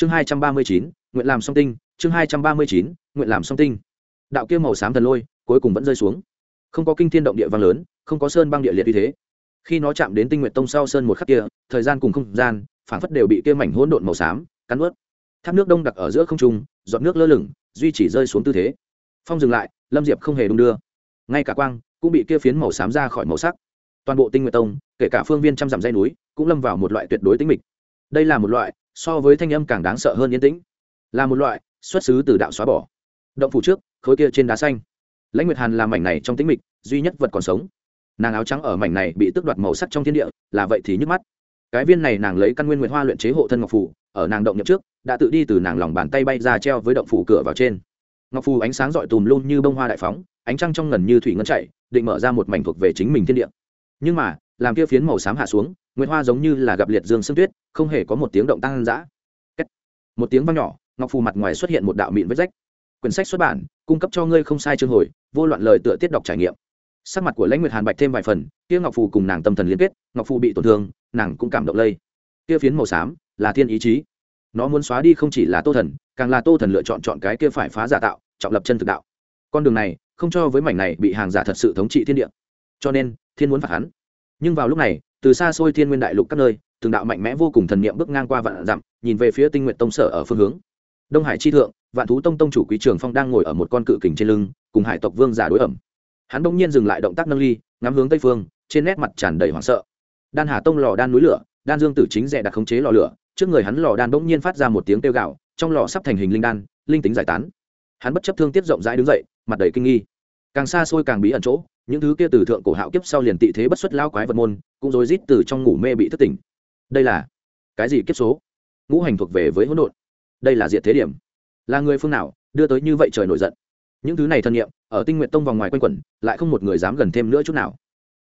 chương hai trăm ba mươi chín, nguyện làm song tinh, chương hai trăm ba mươi chín, nguyện làm song tinh. Đạo kia màu xám thần lôi, cuối cùng vẫn rơi xuống. Không có kinh thiên động địa vang lớn, không có sơn băng địa liệt như thế. Khi nó chạm đến tinh nguyện tông sau sơn một khắc kia, thời gian cùng không gian, phảng phất đều bị kia mảnh hỗn độn màu xám cắn ướt thác nước đông đặc ở giữa không trung, giọt nước lơ lửng, duy chỉ rơi xuống tư thế. Phong dừng lại, lâm diệp không hề đung đưa. Ngay cả quang cũng bị kia phiến màu xám ra khỏi màu sắc. Toàn bộ tinh nguyện tông, kể cả phương viên trăm dặm dây núi, cũng lâm vào một loại tuyệt đối tính mịch. Đây là một loại so với thanh âm càng đáng sợ hơn yên tĩnh. Là một loại xuất xứ từ đạo xóa bỏ. Động phủ trước, khối kia trên đá xanh. Lãnh nguyệt hàn làm mảnh này trong tĩnh mịch, duy nhất vật còn sống. Nàng áo trắng ở mảnh này bị tước đoạt màu sắc trong thiên địa, là vậy thì nhức mắt. Cái viên này nàng lấy căn nguyên nguyệt hoa luyện chế hộ thân ngọc phủ, ở nàng động nhập trước, đã tự đi từ nàng lòng bàn tay bay ra treo với động phủ cửa vào trên. Ngọc phủ ánh sáng rọi tùm luôn như bông hoa đại phóng, ánh trăng trong ngần như thủy ngân chạy, định mở ra một mảnh thuộc về chính mình thiên địa. Nhưng mà làm kia phiến màu xám hạ xuống, nguyệt hoa giống như là gặp liệt dương sương tuyết, không hề có một tiếng động tăng dã. Một tiếng vang nhỏ, ngọc phù mặt ngoài xuất hiện một đạo mịn vết rách. Quyển sách xuất bản, cung cấp cho ngươi không sai chương hồi, vô loạn lời tựa tiết đọc trải nghiệm. Sắc mặt của lãnh nguyệt hàn bạch thêm vài phần, kia ngọc phù cùng nàng tâm thần liên kết, ngọc phù bị tổn thương, nàng cũng cảm động lây. Kia phiến màu xám, là thiên ý chí. Nó muốn xóa đi không chỉ là tô thần, càng là tô thần lựa chọn chọn cái kia phải phá giả tạo, trọng lập chân thực đạo. Con đường này, không cho với mảnh này bị hàng giả thật sự thống trị thiên địa. Cho nên, thiên muốn phạt hắn nhưng vào lúc này, từ xa xôi thiên nguyên đại lục các nơi, từng đạo mạnh mẽ vô cùng thần niệm bước ngang qua vạn dặm, nhìn về phía tinh nguyện tông sở ở phương hướng. Đông hải chi thượng, vạn thú tông tông chủ quý trường phong đang ngồi ở một con cự kình trên lưng, cùng hải tộc vương giả đối ẩm. Hắn bỗng nhiên dừng lại động tác nâng ly, ngắm hướng tây phương, trên nét mặt tràn đầy hoảng sợ. Đan hà tông lò đan núi lửa, đan dương tử chính rẻ đặt khống chế lò lửa, trước người hắn lò đan bỗng nhiên phát ra một tiếng kêu gạo trong lò sắp thành hình linh đan, linh tính giải tán. Hắn bất chấp thương tiếc rộng rãi đứng dậy, mặt đầy kinh nghi. Càng xa xôi càng bí ẩn chỗ những thứ kia từ thượng cổ hạo kiếp sau liền tị thế bất xuất lao quái vật môn, cũng rối rít từ trong ngủ mê bị thất tỉnh. Đây là cái gì kiếp số? Ngũ hành thuộc về với hỗn độn. Đây là diệt thế điểm. Là người phương nào đưa tới như vậy trời nổi giận? Những thứ này thân nhiệm ở tinh nguyện tông vòng ngoài quanh quẩn, lại không một người dám gần thêm nữa chút nào.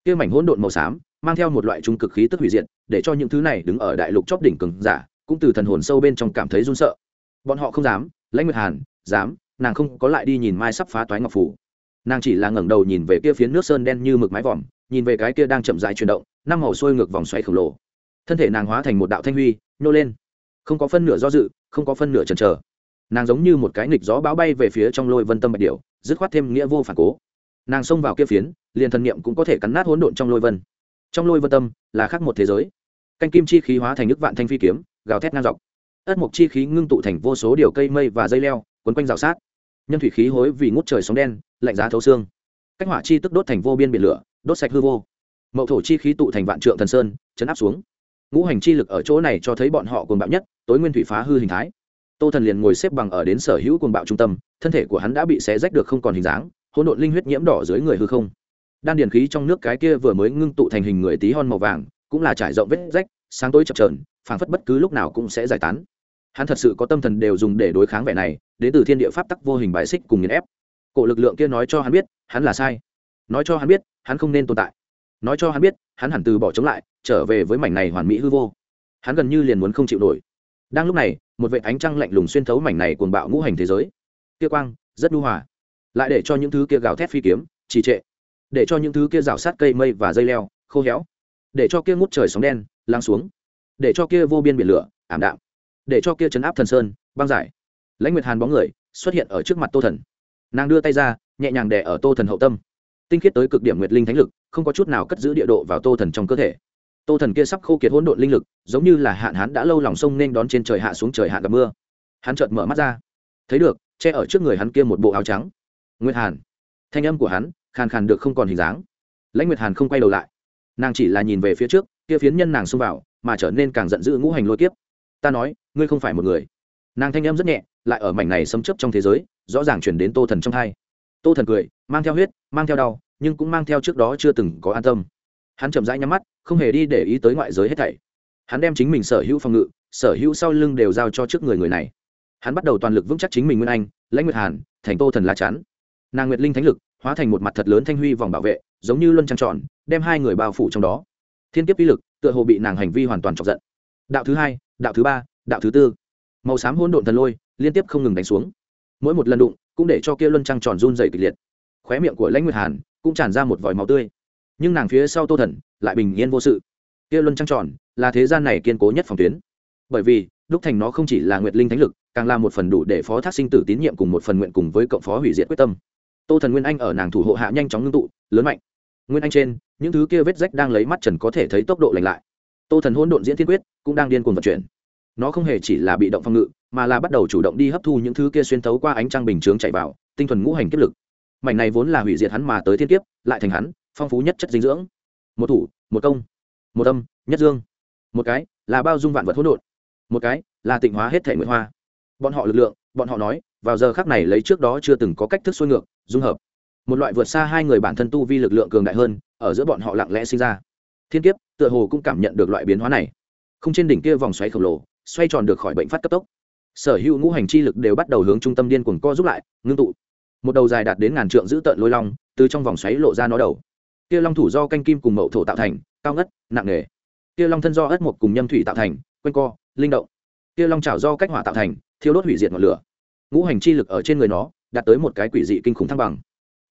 Kia mảnh hỗn độn màu xám, mang theo một loại trung cực khí tức hủy diệt, để cho những thứ này đứng ở đại lục chóp đỉnh cường giả, cũng từ thần hồn sâu bên trong cảm thấy run sợ. Bọn họ không dám, lãnh nguyệt hàn, dám, nàng không có lại đi nhìn mai sắp phá toái ngọc phủ nàng chỉ là ngẩng đầu nhìn về kia phía nước sơn đen như mực mái vòm, nhìn về cái kia đang chậm rãi chuyển động, năm màu xuôi ngược vòng xoay khổng lồ. Thân thể nàng hóa thành một đạo thanh huy, nhô lên. Không có phân nửa do dự, không có phân nửa chần chờ. Nàng giống như một cái nghịch gió báo bay về phía trong lôi vân tâm bạch điệu dứt khoát thêm nghĩa vô phản cố. Nàng xông vào kia phiến, liền thần niệm cũng có thể cắn nát hỗn độn trong lôi vân. Trong lôi vân tâm là khác một thế giới. Canh kim chi khí hóa thành nước vạn thanh phi kiếm, gào thét ngang dọc. Ất mộc chi khí ngưng tụ thành vô số điều cây mây và dây leo, quấn quanh rào sát. Nhân thủy khí hối vì ngút trời sóng đen lạnh giá thấu xương. Cách hỏa chi tức đốt thành vô biên biển lửa, đốt sạch hư vô. Mậu thổ chi khí tụ thành vạn trượng thần sơn, chấn áp xuống. Ngũ hành chi lực ở chỗ này cho thấy bọn họ cuồng bạo nhất, tối nguyên thủy phá hư hình thái. Tô thần liền ngồi xếp bằng ở đến sở hữu cuồng bạo trung tâm, thân thể của hắn đã bị xé rách được không còn hình dáng, hỗn độn linh huyết nhiễm đỏ dưới người hư không. Đan điền khí trong nước cái kia vừa mới ngưng tụ thành hình người tí hon màu vàng, cũng là trải rộng vết rách, sáng tối chập trờn phảng phất bất cứ lúc nào cũng sẽ giải tán. Hắn thật sự có tâm thần đều dùng để đối kháng vẻ này, đến từ thiên địa pháp tắc vô hình bài xích cùng nghiền ép cổ lực lượng kia nói cho hắn biết, hắn là sai. Nói cho hắn biết, hắn không nên tồn tại. Nói cho hắn biết, hắn hẳn từ bỏ chống lại, trở về với mảnh này hoàn mỹ hư vô. Hắn gần như liền muốn không chịu nổi. Đang lúc này, một vệ ánh trăng lạnh lùng xuyên thấu mảnh này cuồng bạo ngũ hành thế giới. Kia quang, rất nhu hòa. Lại để cho những thứ kia gào thét phi kiếm, trì trệ. Để cho những thứ kia rào sát cây mây và dây leo, khô héo. Để cho kia ngút trời sóng đen lang xuống. Để cho kia vô biên biển lửa, ảm đạm. Để cho kia chấn áp thần sơn, băng giải. Lãnh nguyệt hàn bóng người, xuất hiện ở trước mặt tô thần nàng đưa tay ra, nhẹ nhàng đẻ ở tô thần hậu tâm. Tinh khiết tới cực điểm nguyệt linh thánh lực, không có chút nào cất giữ địa độ vào tô thần trong cơ thể. Tô thần kia sắp khô kiệt hỗn độn linh lực, giống như là hạn hán đã lâu lòng sông nên đón trên trời hạ xuống trời hạ gặp mưa. Hắn chợt mở mắt ra. Thấy được, che ở trước người hắn kia một bộ áo trắng. Nguyệt hàn. Thanh âm của hắn, khàn khàn được không còn hình dáng. Lãnh nguyệt hàn không quay đầu lại. Nàng chỉ là nhìn về phía trước, kia phiến nhân nàng xông vào, mà trở nên càng giận dữ ngũ hành lôi kiếp. Ta nói, ngươi không phải một người. Nàng thanh âm rất nhẹ lại ở mảnh này xâm chấp trong thế giới, rõ ràng chuyển đến tô thần trong hai. Tô thần cười, mang theo huyết, mang theo đau, nhưng cũng mang theo trước đó chưa từng có an tâm. Hắn chậm rãi nhắm mắt, không hề đi để ý tới ngoại giới hết thảy. Hắn đem chính mình sở hữu phòng ngự, sở hữu sau lưng đều giao cho trước người người này. Hắn bắt đầu toàn lực vững chắc chính mình nguyên anh, lãnh nguyệt hàn, thành tô thần lá chắn nàng nguyệt linh thánh lực, hóa thành một mặt thật lớn thanh huy vòng bảo vệ, giống như luân trăng tròn, đem hai người bao phủ trong đó. Thiên kiếp uy lực, tựa hồ bị nàng hành vi hoàn toàn chọc giận. Đạo thứ hai, đạo thứ ba, đạo thứ tư. Màu xám hỗn độn thần lôi liên tiếp không ngừng đánh xuống. Mỗi một lần đụng, cũng để cho kia luân trăng tròn run dày kịch liệt. Khóe miệng của lãnh nguyệt hàn cũng tràn ra một vòi máu tươi. Nhưng nàng phía sau tô thần lại bình yên vô sự. Kia luân trăng tròn là thế gian này kiên cố nhất phòng tuyến. Bởi vì, đúc thành nó không chỉ là nguyệt linh thánh lực, càng là một phần đủ để phó thác sinh tử tín nhiệm cùng một phần nguyện cùng với cộng phó hủy diệt quyết tâm. Tô thần nguyên anh ở nàng thủ hộ hạ nhanh chóng ngưng tụ, lớn mạnh. Nguyên anh trên, những thứ kia vết rách đang lấy mắt trần có thể thấy tốc độ lành lại. Tô thần hôn độn diễn thiên quyết cũng đang điên cuồng vận chuyển nó không hề chỉ là bị động phòng ngự, mà là bắt đầu chủ động đi hấp thu những thứ kia xuyên thấu qua ánh trăng bình chướng chạy vào, tinh thuần ngũ hành kiếp lực. Mảnh này vốn là hủy diệt hắn mà tới thiên kiếp, lại thành hắn, phong phú nhất chất dinh dưỡng. Một thủ, một công, một âm, nhất dương. Một cái, là bao dung vạn vật hỗn độn. Một cái, là tịnh hóa hết thể nguyện hoa. Bọn họ lực lượng, bọn họ nói, vào giờ khác này lấy trước đó chưa từng có cách thức xuôi ngược, dung hợp. Một loại vượt xa hai người bản thân tu vi lực lượng cường đại hơn, ở giữa bọn họ lặng lẽ sinh ra. Thiên kiếp, tựa hồ cũng cảm nhận được loại biến hóa này. Không trên đỉnh kia vòng xoáy khổng lồ xoay tròn được khỏi bệnh phát cấp tốc. Sở hữu ngũ hành chi lực đều bắt đầu hướng trung tâm điên cuồng co giúp lại, ngưng tụ. Một đầu dài đạt đến ngàn trượng giữ tợn lôi long, từ trong vòng xoáy lộ ra nó đầu. Kia long thủ do canh kim cùng mậu thổ tạo thành, cao ngất, nặng nề. Kia long thân do ất mộc cùng nhâm thủy tạo thành q co, linh động. Kia long trào do cách hỏa tạo thành, thiêu đốt hủy diệt ngọn lửa. Ngũ hành chi lực ở trên người nó, đạt tới một cái quỷ dị kinh khủng thăng bằng.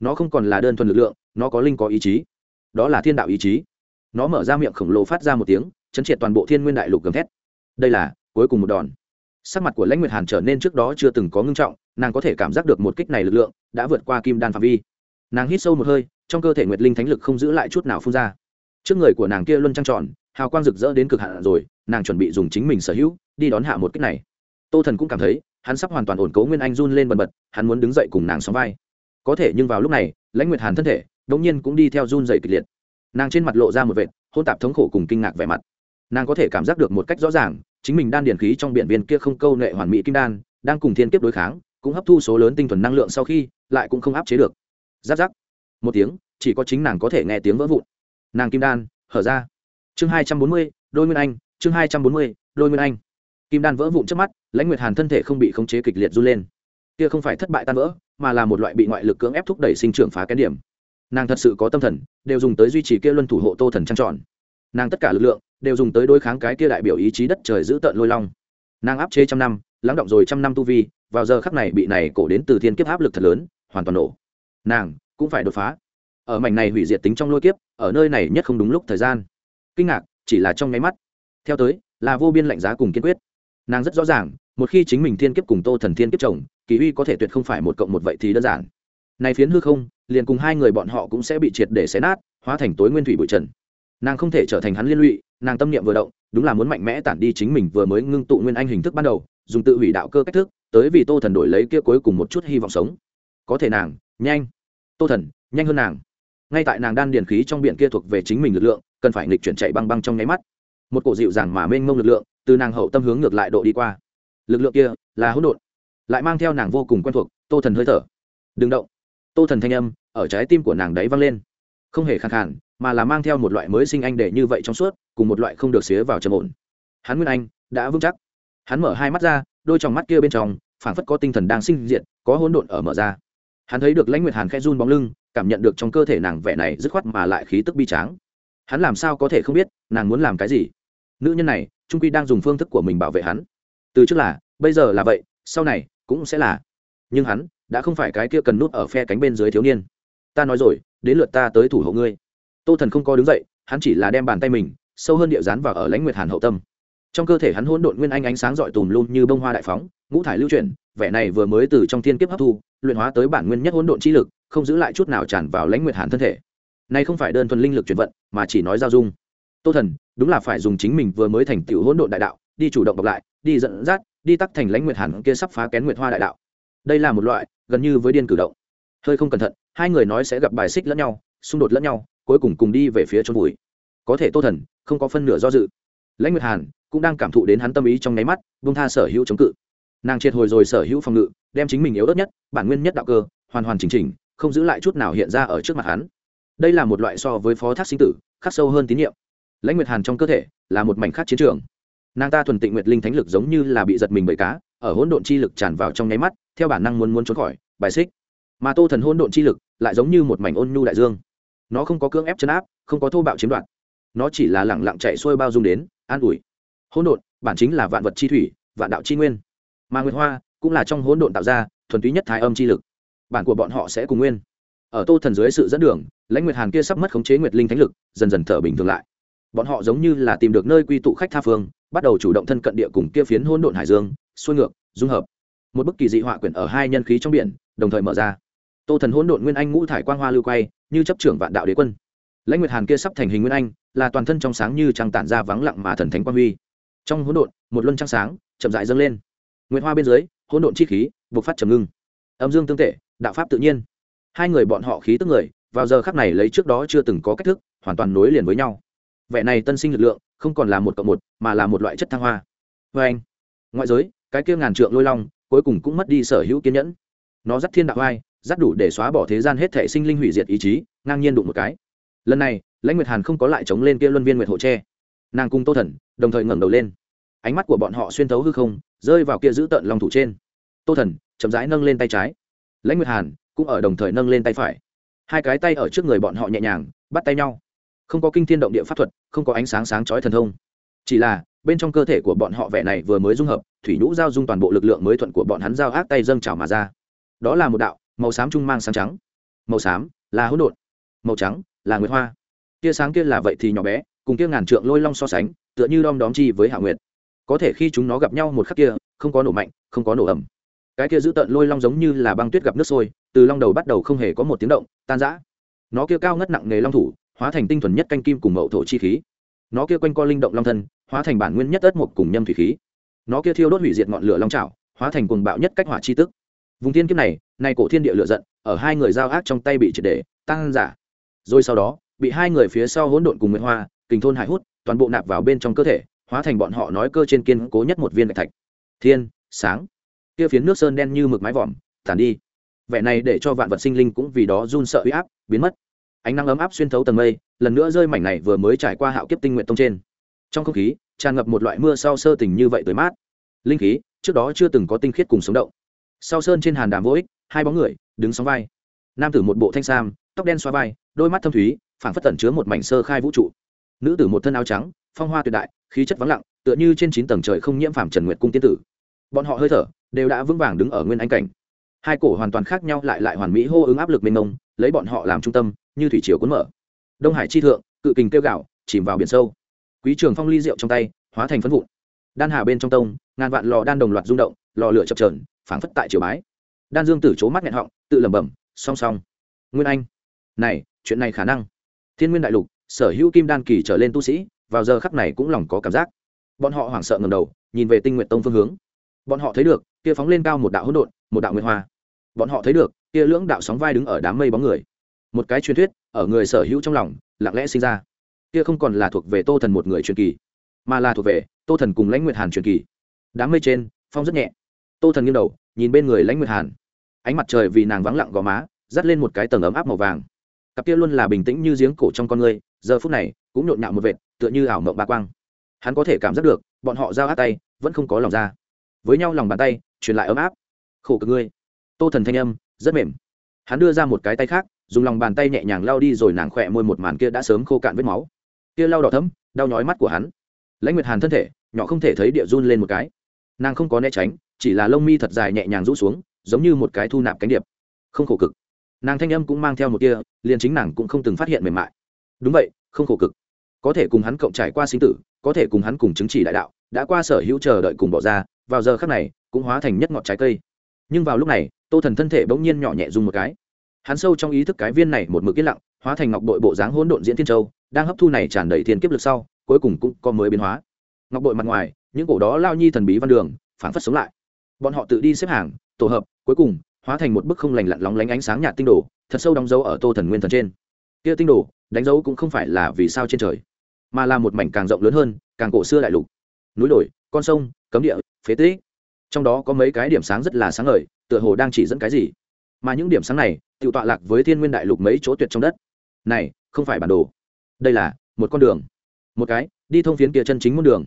Nó không còn là đơn thuần lực lượng, nó có linh có ý chí. Đó là thiên đạo ý chí. Nó mở ra miệng khổng lồ phát ra một tiếng, chấn triệt toàn bộ thiên nguyên đại lục gầm thét. Đây là cuối cùng một đòn. Sắc mặt của lãnh nguyệt hàn trở nên trước đó chưa từng có ngưng trọng, nàng có thể cảm giác được một kích này lực lượng đã vượt qua kim đan phạm vi. Nàng hít sâu một hơi, trong cơ thể nguyệt linh thánh lực không giữ lại chút nào phun ra. Trước người của nàng kia luân trăng tròn, hào quang rực rỡ đến cực hạn rồi, nàng chuẩn bị dùng chính mình sở hữu, đi đón hạ một kích này. Tô thần cũng cảm thấy, hắn sắp hoàn toàn ổn cố nguyên anh run lên bần bật, hắn muốn đứng dậy cùng nàng sóng vai. Có thể nhưng vào lúc này, lãnh nguyệt hàn thân thể đ ỗ n g nhiên cũng đi theo run dậy kịch liệt. Nàng trên mặt lộ ra một vệt hôn tạp thống khổ cùng kinh ngạc vẻ mặt. Nàng có thể cảm giác được một cách rõ ràng chính mình đan điển khí trong biển viên kia không câu nệ hoàn mỹ kim đan, đang cùng thiên kiếp đối kháng, cũng hấp thu số lớn tinh thuần năng lượng sau khi, lại cũng không áp chế được. Giáp giáp. Một tiếng, chỉ có chính nàng có thể nghe tiếng vỡ vụn. Nàng kim đan, hở ra. Chương hai trăm bốn mươi, đôi nguyên anh, chương hai trăm bốn mươi, đôi nguyên anh. Kim đan vỡ vụn trước mắt, lãnh nguyệt hàn thân thể không bị khống chế kịch liệt run lên. Kia không phải thất bại tan vỡ, mà là một loại bị ngoại lực cưỡng ép thúc đẩy sinh trưởng phá kén điểm. Nàng thật sự có tâm thần, đều dùng tới duy trì kia luân thủ hộ tô thần trăng tròn. Nàng tất cả lực lượng đều dùng tới đối kháng cái kia đại biểu ý chí đất trời giữ tợn lôi long. Nàng áp chế trăm năm, lắng động rồi trăm năm tu vi, vào giờ khắc này bị này cổ đến từ thiên kiếp áp lực thật lớn, hoàn toàn nổ. Nàng cũng phải đột phá. Ở mảnh này hủy diệt tính trong lôi kiếp, ở nơi này nhất không đúng lúc thời gian. Kinh ngạc, chỉ là trong nháy mắt. Theo tới, là vô biên lạnh giá cùng kiên quyết. Nàng rất rõ ràng, một khi chính mình thiên kiếp cùng tô thần thiên kiếp chồng, kỳ uy có thể tuyệt không phải một cộng một vậy thì đơn giản. Này phiến hư không, liền cùng hai người bọn họ cũng sẽ bị triệt để xé nát, hóa thành tối nguyên thủy bụi trần nàng không thể trở thành hắn liên lụy, nàng tâm niệm vừa động, đúng là muốn mạnh mẽ tản đi chính mình vừa mới ngưng tụ nguyên anh hình thức ban đầu, dùng tự hủy đạo cơ cách thức, tới vì tô thần đổi lấy kia cuối cùng một chút hy vọng sống. Có thể nàng, nhanh. Tô thần, nhanh hơn nàng. Ngay tại nàng đan điền khí trong biển kia thuộc về chính mình lực lượng, cần phải nghịch chuyển chạy băng băng trong nháy mắt. Một cổ dịu dàng mà mênh mông lực lượng, từ nàng hậu tâm hướng ngược lại độ đi qua. Lực lượng kia là hỗn độn, lại mang theo nàng vô cùng quen thuộc, tô thần hơi thở. Đừng động. Tô thần thanh âm ở trái tim của nàng đấy vang lên. Không hề khẳng khản mà là mang theo một loại mới sinh anh để như vậy trong suốt, cùng một loại không được xía vào trầm ổn. Hắn nguyên anh đã vững chắc. Hắn mở hai mắt ra, đôi tròng mắt kia bên trong, phảng phất có tinh thần đang sinh diện có hỗn độn ở mở ra. Hắn thấy được lãnh nguyệt hàn khẽ run bóng lưng, cảm nhận được trong cơ thể nàng vẻ này dứt khoát mà lại khí tức bi tráng. Hắn làm sao có thể không biết, nàng muốn làm cái gì? Nữ nhân này, trung quy đang dùng phương thức của mình bảo vệ hắn. Từ trước là, bây giờ là vậy, sau này, cũng sẽ là. Nhưng hắn, đã không phải cái kia cần nút ở phe cánh bên dưới thiếu niên. Ta nói rồi, đến lượt ta tới thủ hộ ngươi tô thần không có đứng dậy, hắn chỉ là đem bàn tay mình, sâu hơn địa rán vào ở lãnh nguyệt hàn hậu tâm. Trong cơ thể hắn hỗn độn nguyên anh ánh sáng dọi tùm luôn như bông hoa đại phóng, ngũ thải lưu chuyển, vẻ này vừa mới từ trong thiên kiếp hấp thu, luyện hóa tới bản nguyên nhất hỗn độn chi lực, không giữ lại chút nào tràn vào lãnh nguyệt hàn thân thể. Nay không phải đơn thuần linh lực chuyển vận, mà chỉ nói giao dung. Tô thần, đúng là phải dùng chính mình vừa mới thành tựu hỗn độn đại đạo, đi chủ động bọc lại, đi dẫn dắt, đi tắc thành lãnh nguyệt hàn kia sắp phá kén nguyệt hoa đại đạo. Đây là một loại gần như với điên cử động. Hơi không cẩn thận, hai người nói sẽ gặp bài xích lẫn nhau, xung đột lẫn nhau cuối cùng cùng đi về phía chôn vùi. Có thể tô thần không có phân nửa do dự. Lãnh nguyệt hàn cũng đang cảm thụ đến hắn tâm ý trong nháy mắt bung tha sở hữu chống cự. Nàng triệt hồi rồi sở hữu phòng ngự, đem chính mình yếu ớt nhất, bản nguyên nhất đạo cơ, hoàn hoàn chỉnh chỉnh, không giữ lại chút nào hiện ra ở trước mặt hắn. Đây là một loại so với phó thác sinh tử, khắc sâu hơn tín nhiệm. Lãnh nguyệt hàn trong cơ thể là một mảnh khác chiến trường. Nàng ta thuần tịnh nguyệt linh thánh lực giống như là bị giật mình bởi cá, ở hỗn độn chi lực tràn vào trong nháy mắt, theo bản năng muốn muốn trốn khỏi, bài xích. Mà tô thần hỗn độn chi lực lại giống như một mảnh ôn nhu đại dương nó không có cưỡng ép chấn áp, không có thô bạo chiếm đoạt. Nó chỉ là lẳng lặng chạy xuôi bao dung đến, an ủi. Hỗn độn, bản chính là vạn vật chi thủy, vạn đạo chi nguyên. Mà nguyệt hoa cũng là trong hỗn độn tạo ra, thuần túy nhất thái âm chi lực. Bản của bọn họ sẽ cùng nguyên. Ở tô thần dưới sự dẫn đường, lãnh nguyệt hàn kia sắp mất khống chế nguyệt linh thánh lực, dần dần thở bình thường lại. Bọn họ giống như là tìm được nơi quy tụ khách tha phương, bắt đầu chủ động thân cận địa cùng kia phiến hỗn độn hải dương, xuôi ngược, dung hợp. Một bức kỳ dị họa quyển ở hai nhân khí trong biển, đồng thời mở ra. Tô thần hỗn độn nguyên anh ngũ thải quang hoa lưu quay như chấp trưởng vạn đạo đế quân. Lãnh nguyệt hàn kia sắp thành hình nguyên anh, là toàn thân trong sáng như trăng tản ra vắng lặng mà thần thánh quang huy. Trong hỗn độn, một luân trăng sáng, chậm rãi dâng lên. Nguyệt hoa bên dưới, hỗn độn chi khí bộc phát trầm ngưng. Âm dương tương tệ, đạo pháp tự nhiên. Hai người bọn họ khí tức người, vào giờ khắc này lấy trước đó chưa từng có cách thức, hoàn toàn nối liền với nhau. Vẻ này tân sinh lực lượng, không còn là một cộng một, mà là một loại chất thăng hoa. Vê anh, ngoại giới, cái kia ngàn trượng lôi long, cuối cùng cũng mất đi sở hữu kiên nhẫn. Nó dắt thiên đạo vai dắt đủ để xóa bỏ thế gian hết thể sinh linh hủy diệt ý chí, ngang nhiên đụng một cái. Lần này, lãnh nguyệt hàn không có lại chống lên kia luân viên nguyệt hộ tre nàng cung tô thần, đồng thời ngẩng đầu lên. Ánh mắt của bọn họ xuyên thấu hư không, rơi vào kia giữ tợn lòng thủ trên. Tô thần, chậm rãi nâng lên tay trái. Lãnh nguyệt hàn cũng ở đồng thời nâng lên tay phải. Hai cái tay ở trước người bọn họ nhẹ nhàng, bắt tay nhau. Không có kinh thiên động địa pháp thuật, không có ánh sáng sáng chói thần thông. Chỉ là, bên trong cơ thể của bọn họ vẻ này vừa mới dung hợp, thủy nhũ giao dung toàn bộ lực lượng mới thuận của bọn hắn giao ác tay dâng trào mà ra. Đó là một đạo màu xám trung mang sáng trắng. Màu xám là hỗn độn, màu trắng là nguyệt hoa. Tia sáng kia là vậy thì nhỏ bé, cùng kia ngàn trượng lôi long so sánh, tựa như đom đóm chi với hạ nguyệt. Có thể khi chúng nó gặp nhau một khắc kia, không có nổ mạnh, không có nổ ẩm cái kia giữ tận lôi long giống như là băng tuyết gặp nước sôi, từ long đầu bắt đầu không hề có một tiếng động, tan rã. Nó kia cao ngất nặng nghề long thủ, hóa thành tinh thuần nhất canh kim cùng mậu thổ chi khí. Nó kia quanh co linh động long thân, hóa thành bản nguyên nhất ất mục cùng nhâm thủy khí. Nó kia thiêu đốt hủy diệt ngọn lửa long trào hóa thành cuồng bạo nhất cách hỏa chi tức. Vùng thiên kiếp này nay cổ thiên địa lửa giận, ở hai người giao ác trong tay bị triệt để tăng giả. Rồi sau đó, bị hai người phía sau hỗn độn cùng nguyệt hoa, kình thôn hải hút, toàn bộ nạp vào bên trong cơ thể, hóa thành bọn họ nói cơ trên kiên cố nhất một viên gạch thạch. Thiên, sáng. Kia phiến nước sơn đen như mực mái vòm tàn đi. Vẻ này để cho vạn vật sinh linh cũng vì đó run sợ uy áp, biến mất. Ánh nắng ấm áp xuyên thấu tầng mây, lần nữa rơi mảnh này vừa mới trải qua hạo kiếp tinh nguyện tông trên. Trong không khí, tràn ngập một loại mưa sau sơ tình như vậy tới mát. Linh khí, trước đó chưa từng có tinh khiết cùng sống động sau sơn trên hàn đàm vô ích, hai bóng người, đứng sóng vai. Nam tử một bộ thanh sam, tóc đen xoa vai, đôi mắt thâm thúy, phảng phất tẩn chứa một mảnh sơ khai vũ trụ. Nữ tử một thân áo trắng, phong hoa tuyệt đại, khí chất vắng lặng, tựa như trên chín tầng trời không nhiễm phàm trần nguyệt cung tiên tử. Bọn họ hơi thở, đều đã vững vàng đứng ở nguyên anh cảnh. Hai cổ hoàn toàn khác nhau lại lại hoàn mỹ hô ứng áp lực mênh mông, lấy bọn họ làm trung tâm, như thủy triều cuốn mở. Đông hải chi thượng, cự kình kêu gạo chìm vào biển sâu. Quý trường phong ly rượu trong tay, hóa thành phấn vụn. Đan hà bên trong tông, ngàn vạn lò đan đồng loạt rung động, lò lửa chập trờn phảng phất tại triều bái. Đan dương tử c mắt nghẹn họng, tự lẩm bẩm, song song. Nguyên anh. Này, chuyện này khả năng. Thiên nguyên đại lục, sở hữu kim đan kỳ trở lên tu sĩ, vào giờ khắc này cũng lòng có cảm giác. Bọn họ hoảng sợ ngầm đầu, nhìn về tinh nguyện tông phương hướng. Bọn họ thấy được, kia phóng lên cao một đạo hỗn độn, một đạo nguyên hoa. Bọn họ thấy được, kia lưỡng đạo sóng vai đứng ở đám mây bóng người. Một cái truyền thuyết, ở người sở hữu trong lòng, lặng lẽ sinh ra. Kia không còn là thuộc về tô thần một người truyền kỳ, mà là thuộc về tô thần cùng lãnh nguyệt hàn truyền kỳ. Đám mây trên, phong rất nhẹ tô thần nghiêng đầu, nhìn bên người lãnh nguyệt hàn. Ánh mặt trời vì nàng vắng lặng gò má, dắt lên một cái tầng ấm áp màu vàng. Cặp kia luôn là bình tĩnh như giếng cổ trong con người, giờ phút này, cũng nhộn nhạo một vệt, tựa như ảo mộng ba quang. Hắn có thể cảm giác được, bọn họ giao át tay, vẫn không có lòng ra. Với nhau lòng bàn tay, truyền lại ấm áp. Khổ cực ngươi. Tô thần thanh âm, rất mềm. Hắn đưa ra một cái tay khác, dùng lòng bàn tay nhẹ nhàng lao đi rồi nàng khỏe môi một màn kia đã sớm khô cạn vết máu. Kia lau đỏ thấm đau nhói mắt của hắn. Lãnh nguyệt hàn thân thể, nhỏ không thể thấy địa run lên một cái. Nàng không có né tránh chỉ là lông mi thật dài nhẹ nhàng rũ xuống, giống như một cái thu nạp cánh điệp. Không khổ cực. Nàng thanh âm cũng mang theo một kia liền chính nàng cũng không từng phát hiện mềm mại. Đúng vậy, không khổ cực. Có thể cùng hắn cộng trải qua sinh tử, có thể cùng hắn cùng chứng chỉ đại đạo, đã qua sở hữu chờ đợi cùng bỏ ra, vào giờ khác này, cũng hóa thành nhất ngọt trái cây. Nhưng vào lúc này, tô thần thân thể bỗng nhiên nhỏ nhẹ dùng một cái. Hắn sâu trong ý thức cái viên này một mực yên lặng, hóa thành ngọc bội bộ dáng hỗn độn diễn thiên châu, đang hấp thu này tràn đầy thiên kiếp lực sau, cuối cùng cũng có mới biến hóa. Ngọc bội mặt ngoài, những cổ đó lao nhi thần bí văn đường phản phất sống lại bọn họ tự đi xếp hàng, tổ hợp, cuối cùng, hóa thành một bức không lành lặn lóng lánh ánh sáng nhạt tinh đồ, thật sâu đóng dấu ở tô thần nguyên thần trên. Kia tinh đồ, đánh dấu cũng không phải là vì sao trên trời, mà là một mảnh càng rộng lớn hơn, càng cổ xưa đại lục. Núi đồi, con sông, cấm địa, phế tích. Trong đó có mấy cái điểm sáng rất là sáng ngời, tựa hồ đang chỉ dẫn cái gì. Mà những điểm sáng này, tự tọa lạc với thiên nguyên đại lục mấy chỗ tuyệt trong đất. Này, không phải bản đồ. Đây là một con đường. Một cái, đi thông phiến kia chân chính muôn đường.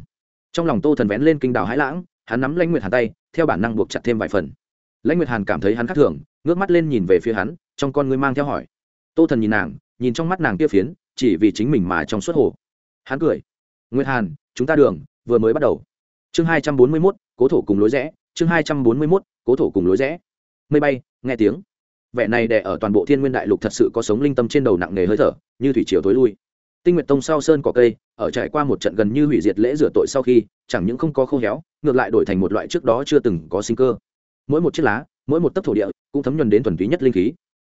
Trong lòng tô thần vén lên kinh đảo hải lãng hắn nắm lãnh nguyệt hàn tay, theo bản năng buộc chặt thêm vài phần. Lãnh nguyệt hàn cảm thấy hắn khác thường, ngước mắt lên nhìn về phía hắn, trong con ngươi mang theo hỏi. Tô thần nhìn nàng, nhìn trong mắt nàng kia phiến, chỉ vì chính mình mà trong suốt hồ. Hắn cười. Nguyệt hàn, chúng ta đường, vừa mới bắt đầu. Chương hai trăm bốn mươi mốt, cố thổ cùng lối rẽ, chương hai trăm bốn mươi mốt, cố thổ cùng lối rẽ. Mây bay, nghe tiếng. Vẻ này đẻ ở toàn bộ thiên nguyên đại lục thật sự có sống linh tâm trên đầu nặng nề hơi thở, như thủy chiều tối lui tinh Nguyệt tông sau sơn cỏ cây, ở trải qua một trận gần như hủy diệt lễ rửa tội sau khi, chẳng những không có khô héo, ngược lại đổi thành một loại trước đó chưa từng có sinh cơ. Mỗi một chiếc lá, mỗi một tấc thổ địa, cũng thấm nhuần đến thuần túy nhất linh khí.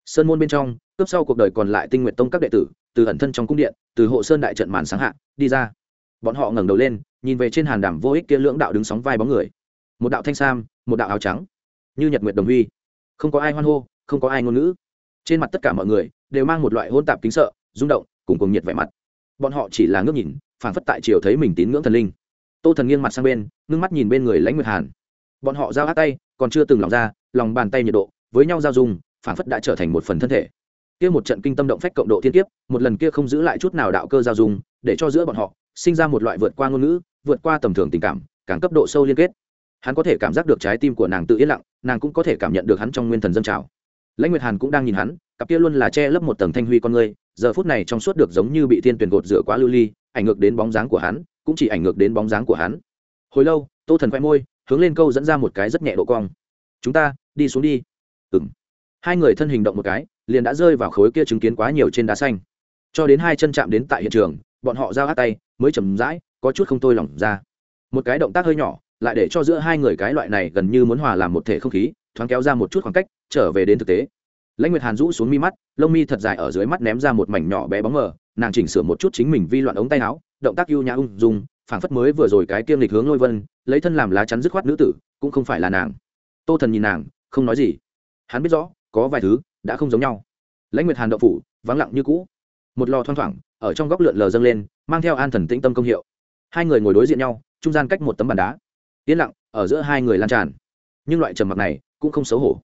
Sơn môn bên trong, cướp sau cuộc đời còn lại tinh Nguyệt tông các đệ tử, từ ẩn thân trong cung điện, từ hộ sơn đại trận màn sáng hạ, đi ra. Bọn họ ngẩng đầu lên, nhìn về trên hàn đàm vô ích kia lưỡng đạo đứng sóng vai bóng người. Một đạo thanh sam, một đạo áo trắng. Như nhật nguyệt đồng huy. Không có ai hoan hô, không có ai ngôn ngữ. Trên mặt tất cả mọi người đều mang một loại hôn tạp kính sợ, rung động, cùng cùng nhiệt vẻ mặt bọn họ chỉ là ngước nhìn phản phất tại chiều thấy mình tín ngưỡng thần linh. Tô thần nghiêng mặt sang bên, ngưng mắt nhìn bên người lãnh nguyệt hàn. Bọn họ giao hát tay, còn chưa từng lòng ra, lòng bàn tay nhiệt độ, với nhau giao dung phản phất đã trở thành một phần thân thể. Kia một trận kinh tâm động phách cộng độ thiên kiếp, một lần kia không giữ lại chút nào đạo cơ giao dung, để cho giữa bọn họ, sinh ra một loại vượt qua ngôn ngữ, vượt qua tầm thường tình cảm, càng cấp độ sâu liên kết. Hắn có thể cảm giác được trái tim của nàng tự yên lặng, nàng cũng có thể cảm nhận được hắn trong nguyên thần dân trào. Lãnh nguyệt hàn cũng đang nhìn hắn, cặp kia luôn là che lấp một tầng thanh huy con người giờ phút này trong suốt được giống như bị thiên tuyển gột rửa quá lưu ly, ảnh ngược đến bóng dáng của hắn, cũng chỉ ảnh ngược đến bóng dáng của hắn. Hồi lâu, tô thần khoe môi, hướng lên câu dẫn ra một cái rất nhẹ độ cong. Chúng ta, đi xuống đi. Ừ m hai người thân hình động một cái, liền đã rơi vào khối kia chứng kiến quá nhiều trên đá xanh. Cho đến hai chân chạm đến tại hiện trường, bọn họ giao hát tay, mới chầm rãi, có chút không tôi lỏng ra. Một cái động tác hơi nhỏ, lại để cho giữa hai người cái loại này gần như muốn hòa làm một thể không khí, thoáng kéo ra một chút khoảng cách, trở về đến thực tế lãnh nguyệt hàn rũ xuống mi mắt, lông mi thật dài ở dưới mắt ném ra một mảnh nhỏ bé bóng mờ, nàng chỉnh sửa một chút chính mình vi loạn ống tay áo, động tác ưu nhã ung dung, phảng phất mới vừa rồi cái tiêm lịch hướng lôi vân, lấy thân làm lá chắn dứt khoát nữ tử, cũng không phải là nàng. Tô thần nhìn nàng, không nói gì. Hắn biết rõ, có vài thứ đã không giống nhau. Lãnh nguyệt hàn đậu phủ, vắng lặng như cũ. Một lò thoang thoảng, ở trong góc lượn lờ dâng lên, mang theo an thần tĩnh tâm công hiệu. Hai người ngồi đối diện nhau, trung gian cách một tấm bàn đá. Yên lặng, ở giữa hai người lan tràn. Nhưng loại trầm mặc này cũng không xấu hổ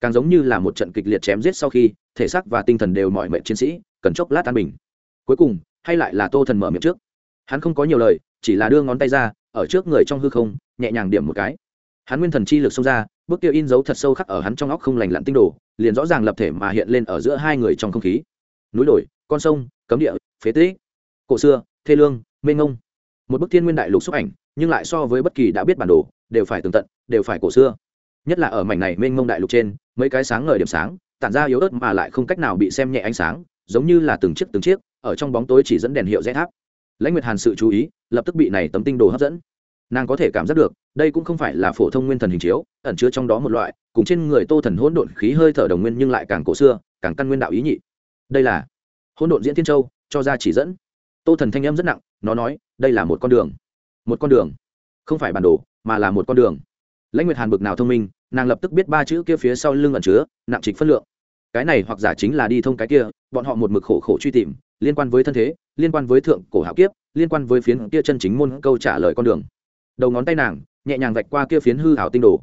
càng giống như là một trận kịch liệt chém giết sau khi, thể xác và tinh thần đều mọi mệnh chiến sĩ, cần chốc lát an bình. Cuối cùng, hay lại là tô thần mở miệng trước. Hắn không có nhiều lời, chỉ là đưa ngón tay ra, ở trước người trong hư không, nhẹ nhàng điểm một cái. Hắn nguyên thần chi lực xông ra, bước tiêu in dấu thật sâu khắc ở hắn trong óc không lành lặn tinh đồ, liền rõ ràng lập thể mà hiện lên ở giữa hai người trong không khí. Núi đồi, con sông, cấm địa, phế tích. Cổ xưa, thê lương mê ngông một bức thiên nguyên đại lục xúc ảnh, nhưng lại so với bất kỳ đã biết bản đồ, đều phải tường tận, đều phải cổ xưa nhất là ở mảnh này mênh mông đại lục trên, mấy cái sáng ngời điểm sáng, tản ra yếu ớt mà lại không cách nào bị xem nhẹ ánh sáng, giống như là từng chiếc từng chiếc, ở trong bóng tối chỉ dẫn đèn hiệu rẽ tháp. Lãnh nguyệt hàn sự chú ý, lập tức bị này tấm tinh đồ hấp dẫn. Nàng có thể cảm giác được, đây cũng không phải là phổ thông nguyên thần hình chiếu, ẩn chứa trong đó một loại, cùng trên người tô thần hỗn độn khí hơi thở đồng nguyên nhưng lại càng cổ xưa, càng căn nguyên đạo ý nhị. Đây là hỗn độn diễn thiên châu, cho ra chỉ dẫn. Tô thần thanh âm rất nặng, nó nói, đây là một con đường. Một con đường. Không phải bản đồ, mà là một con đường. Lãnh nguyệt hàn bực nào thông minh nàng lập tức biết ba chữ kia phía sau lưng ẩn chứa nặng trịch phân lượng. Cái này hoặc giả chính là đi thông cái kia, bọn họ một mực khổ khổ truy tìm, liên quan với thân thế, liên quan với thượng cổ hạo kiếp, liên quan với phiến kia chân chính môn câu trả lời con đường. Đầu ngón tay nàng nhẹ nhàng vạch qua kia phiến hư hảo tinh đồ.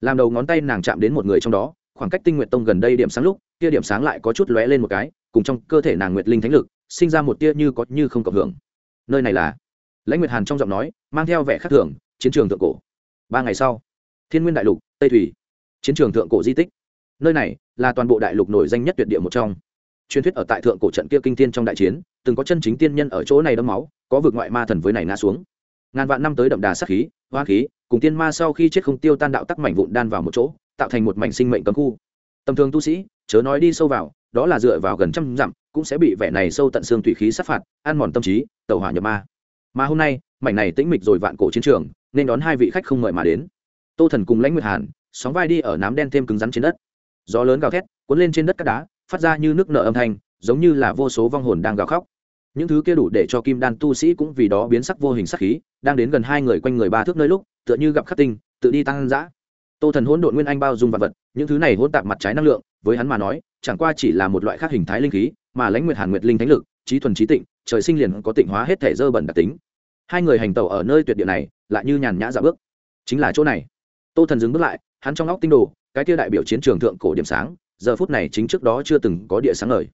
Làm đầu ngón tay nàng chạm đến một người trong đó, khoảng cách tinh nguyện tông gần đây điểm sáng lúc, kia điểm sáng lại có chút lóe lên một cái, cùng trong cơ thể nàng nguyệt linh thánh lực, sinh ra một tia như có như không cộng hưởng. Nơi này là lãnh nguyệt hàn trong giọng nói, mang theo vẻ khắc thường, chiến trường thượng cổ. Ba ngày sau thiên nguyên đại lục, tây thủy, chiến trường thượng cổ di tích. Nơi này là toàn bộ đại lục nổi danh nhất tuyệt địa một trong. Truyền thuyết ở tại thượng cổ trận kia kinh thiên trong đại chiến, từng có chân chính tiên nhân ở chỗ này đấm máu, có vực ngoại ma thần với này ngã xuống. Ngàn vạn năm tới đậm đà sát khí, hoa khí, cùng tiên ma sau khi chết không tiêu tan đạo tắc mảnh vụn đan vào một chỗ, tạo thành một mảnh sinh mệnh cấm khu. Tầm thường tu sĩ, chớ nói đi sâu vào, đó là dựa vào gần trăm dặm, cũng sẽ bị vẻ này sâu tận xương thủy khí sát phạt ăn mòn tâm trí, tẩu hỏa nhập ma. Mà hôm nay, mảnh này tĩnh mịch rồi vạn cổ chiến trường, nên đón hai vị khách không mời mà đến tô thần cùng lãnh nguyệt hàn, sóng vai đi ở nám đen thêm cứng rắn trên đất. Gió lớn gào thét, cuốn lên trên đất các đá, phát ra như nước nở âm thanh, giống như là vô số vong hồn đang gào khóc. Những thứ kia đủ để cho kim đan tu sĩ cũng vì đó biến sắc vô hình sắc khí, đang đến gần hai người quanh người ba thước nơi lúc, tựa như gặp khắc tinh, tự đi tăng dã. Tô thần hỗn độn nguyên anh bao dung vật vật, những thứ này hỗn tạp mặt trái năng lượng, với hắn mà nói, chẳng qua chỉ là một loại khác hình thái linh khí, mà lãnh nguyệt hàn nguyệt linh thánh lực, trí thuần trí tịnh, trời sinh liền có tịnh hóa hết thể dơ bẩn đặc tính. Hai người hành tẩu ở nơi tuyệt địa này, lại như nhàn nhã dạo bước. Chính là chỗ này tô thần dừng bước lại, hắn trong óc tinh đồ, cái kia đại biểu chiến trường thượng cổ điểm sáng, giờ phút này chính trước đó chưa từng có địa sáng ngời.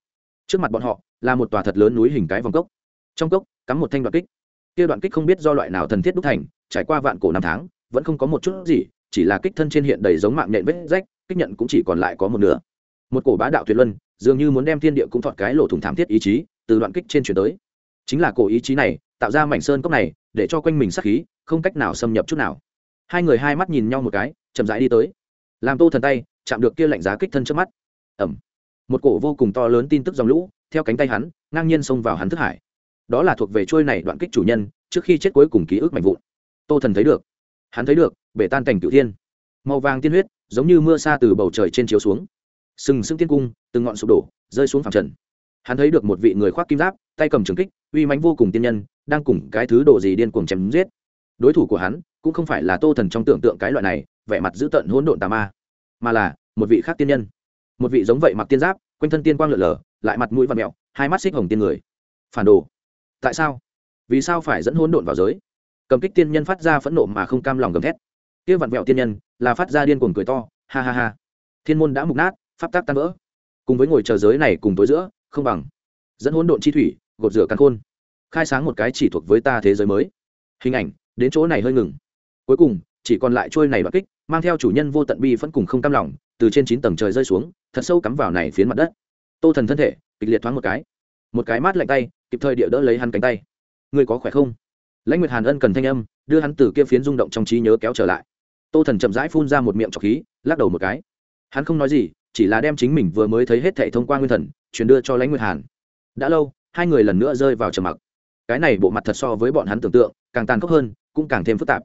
Trước mặt bọn họ, là một tòa thật lớn núi hình cái vòng cốc. Trong cốc, cắm một thanh đoạn kích. Kia đoạn kích không biết do loại nào thần thiết đúc thành, trải qua vạn cổ năm tháng, vẫn không có một chút gì, chỉ là kích thân trên hiện đầy giống mạng nện vết rách, kích nhận cũng chỉ còn lại có một nửa. Một cổ bá đạo tuyệt luân, dường như muốn đem thiên địa cũng thọt cái lỗ thủng thảm thiết ý chí, từ đoạn kích trên chuyển tới. Chính là cổ ý chí này, tạo ra mảnh sơn cốc này, để cho quanh mình sắc khí, không cách nào xâm nhập chút nào hai người hai mắt nhìn nhau một cái, chậm rãi đi tới. Làm tô thần tay, chạm được kia lạnh giá kích thân trước mắt. Ẩm một cổ vô cùng to lớn tin tức dòng lũ, theo cánh tay hắn, ngang nhiên xông vào hắn thức hải. Đó là thuộc về trôi này đoạn kích chủ nhân, trước khi chết cuối cùng ký ức mạnh vụn. Tô thần thấy được. Hắn thấy được, bể tan cảnh cựu thiên. Màu vàng tiên huyết, giống như mưa xa từ bầu trời trên chiếu xuống. Sừng sững tiên cung, từng ngọn sụp đổ, rơi xuống phẳng trần. Hắn thấy được một vị người khoác kim giáp, tay cầm trường kích, uy mãnh vô cùng tiên nhân, đang cùng cái thứ đồ gì điên cuồng chém giết. Đối thủ của hắn cũng không phải là tô thần trong tưởng tượng cái loại này, vẻ mặt dữ tợn hỗn độn tà ma, mà là một vị khác tiên nhân. Một vị giống vậy mặc tiên giáp, quanh thân tiên quang lượn lờ lại mặt mũi và mẹo, hai mắt xích hồng tiên người. Phản đồ. Tại sao? Vì sao phải dẫn hỗn độn vào giới? Cầm kích tiên nhân phát ra phẫn nộ mà không cam lòng gầm thét. Kia vặn vẹo tiên nhân là phát ra điên cuồng cười to, ha ha ha. Thiên môn đã mục nát, pháp tác tan vỡ. Cùng với ngồi chờ giới này cùng tối giữa, không bằng. Dẫn hỗn độn chi thủy, gột rửa căn khôn. Khai sáng một cái chỉ thuộc với ta thế giới mới. Hình ảnh, đến chỗ này hơi ngừng cuối cùng, chỉ còn lại trôi này và kích, mang theo chủ nhân vô tận bi vẫn cùng không cam lòng, từ trên chín tầng trời rơi xuống, thật sâu cắm vào này phiến mặt đất. Tô thần thân thể, kịch liệt thoáng một cái. Một cái mát lạnh tay, kịp thời địa đỡ lấy hắn cánh tay. Người có khỏe không? Lãnh nguyệt hàn ân cần thanh âm, đưa hắn từ kia phiến rung động trong trí nhớ kéo trở lại. Tô thần chậm rãi phun ra một miệng trọc khí, lắc đầu một cái. Hắn không nói gì, chỉ là đem chính mình vừa mới thấy hết thệ thông qua nguyên thần, truyền đưa cho lãnh nguyệt hàn. Đã lâu, hai người lần nữa rơi vào trầm mặc. Cái này bộ mặt thật so với bọn hắn tưởng tượng, càng tàn khốc hơn, cũng càng thêm phức tạp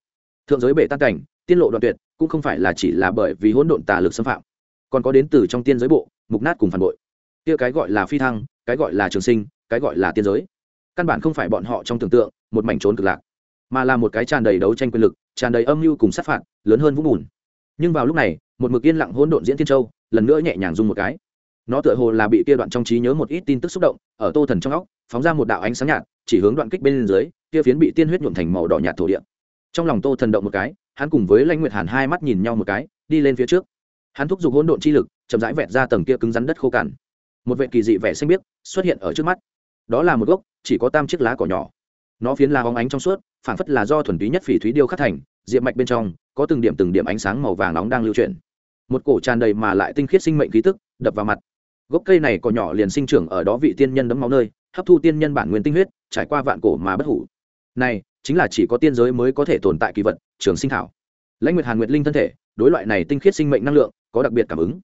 thượng giới bể tan cảnh, tiên lộ đoạn tuyệt, cũng không phải là chỉ là bởi vì hỗn độn tà lực xâm phạm, còn có đến từ trong tiên giới bộ, mục nát cùng phản bội. Kia cái gọi là phi thăng, cái gọi là trường sinh, cái gọi là tiên giới. Căn bản không phải bọn họ trong tưởng tượng, một mảnh trốn cực lạc, mà là một cái tràn đầy đấu tranh quyền lực, tràn đầy âm mưu cùng sát phạt, lớn hơn vũng bùn. Nhưng vào lúc này, một mực yên lặng hỗn độn diễn thiên châu, lần nữa nhẹ nhàng rung một cái. Nó tựa hồ là bị kia đoạn trong trí nhớ một ít tin tức xúc động, ở tô thần trong óc, phóng ra một đạo ánh sáng nhạt, chỉ hướng đoạn kích bên dưới, kia phiến bị tiên huyết nhuộm thành màu đỏ nhạt thổ địa trong lòng tô thần động một cái, hắn cùng với lãnh nguyệt hàn hai mắt nhìn nhau một cái, đi lên phía trước. Hắn thúc giục hỗn độn chi lực, chậm rãi vẹt ra tầng kia cứng rắn đất khô cằn. Một vệ kỳ dị vẻ xanh biếc xuất hiện ở trước mắt. Đó là một gốc, chỉ có tam chiếc lá cỏ nhỏ. Nó phiến lá hóng ánh trong suốt phản phất là do thuần túy nhất phỉ thúy điêu khắc thành, diệp mạch bên trong, có từng điểm từng điểm ánh sáng màu vàng nóng đang lưu chuyển. Một cổ tràn đầy mà lại tinh khiết sinh mệnh khí tức, đập vào mặt. Gốc cây này cỏ nhỏ liền sinh trưởng ở đó vị tiên nhân đấm máu nơi, hấp thu tiên nhân bản nguyên tinh huyết, trải qua vạn cổ mà bất hủ. Này chính là chỉ có tiên giới mới có thể tồn tại kỳ vật, trường sinh thảo. Lãnh nguyệt hàn nguyệt linh thân thể, đối loại này tinh khiết sinh mệnh năng lượng, có đặc biệt cảm ứng.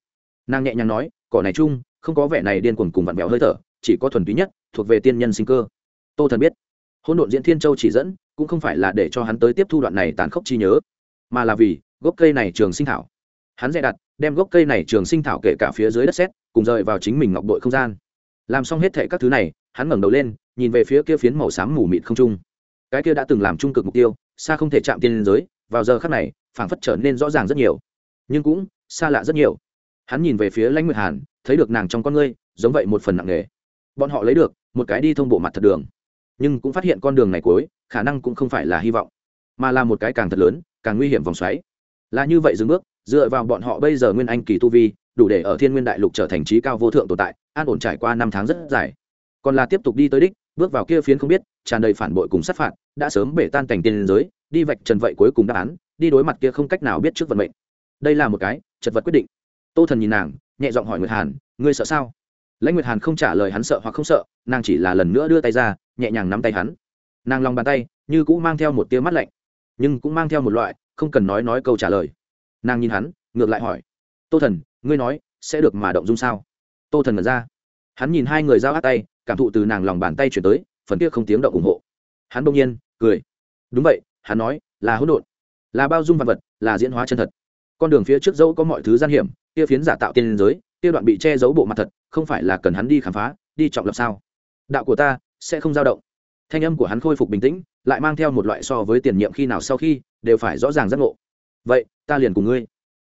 Nàng nhẹ nhàng nói, cỏ này chung, không có vẻ này điên cuồng cùng vặn vẹo hơi thở, chỉ có thuần túy nhất, thuộc về tiên nhân sinh cơ. Tô thần biết hôn độn diễn thiên châu chỉ dẫn, cũng không phải là để cho hắn tới tiếp thu đoạn này tàn khốc chi nhớ, mà là vì gốc cây này trường sinh thảo. Hắn dè đặt, đem gốc cây này trường sinh thảo kể cả phía dưới đất xét cùng rời vào chính mình ngọc đội không gian. Làm xong hết thệ các thứ này, hắn ngẩng đầu lên, nhìn về phía kia phiến màu xám mù mịt không trung cái kia đã từng làm trung cực mục tiêu, xa không thể chạm tiên liên giới, vào giờ khắc này, phảng phất trở nên rõ ràng rất nhiều. Nhưng cũng xa lạ rất nhiều. Hắn nhìn về phía lãnh nguyệt hàn, thấy được nàng trong con ngươi, giống vậy một phần nặng nề. Bọn họ lấy được một cái đi thông bộ mặt thật đường, nhưng cũng phát hiện con đường này cuối, khả năng cũng không phải là hy vọng, mà là một cái càng thật lớn, càng nguy hiểm vòng xoáy. Là như vậy dừng bước, dựa vào bọn họ bây giờ nguyên anh kỳ tu vi, đủ để ở thiên nguyên đại lục trở thành trí cao vô thượng tồn tại, an ổn trải qua năm tháng rất dài. Còn là tiếp tục đi tới đích bước vào kia phiến không biết, tràn đầy phản bội cùng sát phạt, đã sớm bể tan cảnh tiền giới, đi vạch trần vậy cuối cùng đáp án, đi đối mặt kia không cách nào biết trước vận mệnh. Đây là một cái chật vật quyết định. Tô thần nhìn nàng, nhẹ giọng hỏi nguyệt hàn, ngươi sợ sao? Lãnh nguyệt hàn không trả lời hắn sợ hoặc không sợ, nàng chỉ là lần nữa đưa tay ra, nhẹ nhàng nắm tay hắn. Nàng lòng bàn tay như cũng mang theo một tia mắt lạnh, nhưng cũng mang theo một loại không cần nói nói câu trả lời. Nàng nhìn hắn, ngược lại hỏi, tô thần, ngươi nói sẽ được mà động dung sao? Tô thần ngẩn ra. Hắn nhìn hai người giao hát tay cảm thụ từ nàng lòng bàn tay chuyển tới, phần kia không tiếng động ủng hộ. Hắn bỗng nhiên cười. Đúng vậy, hắn nói, là hỗn độn, là bao dung vật vật, là diễn hóa chân thật. Con đường phía trước dẫu có mọi thứ gian hiểm, kia phiến giả tạo tiên giới, kia đoạn bị che giấu bộ mặt thật, không phải là cần hắn đi khám phá, đi trọng lập sao? Đạo của ta sẽ không dao động. Thanh âm của hắn khôi phục bình tĩnh, lại mang theo một loại so với tiền nhiệm khi nào sau khi, đều phải rõ ràng giác ngộ. Vậy, ta liền cùng ngươi.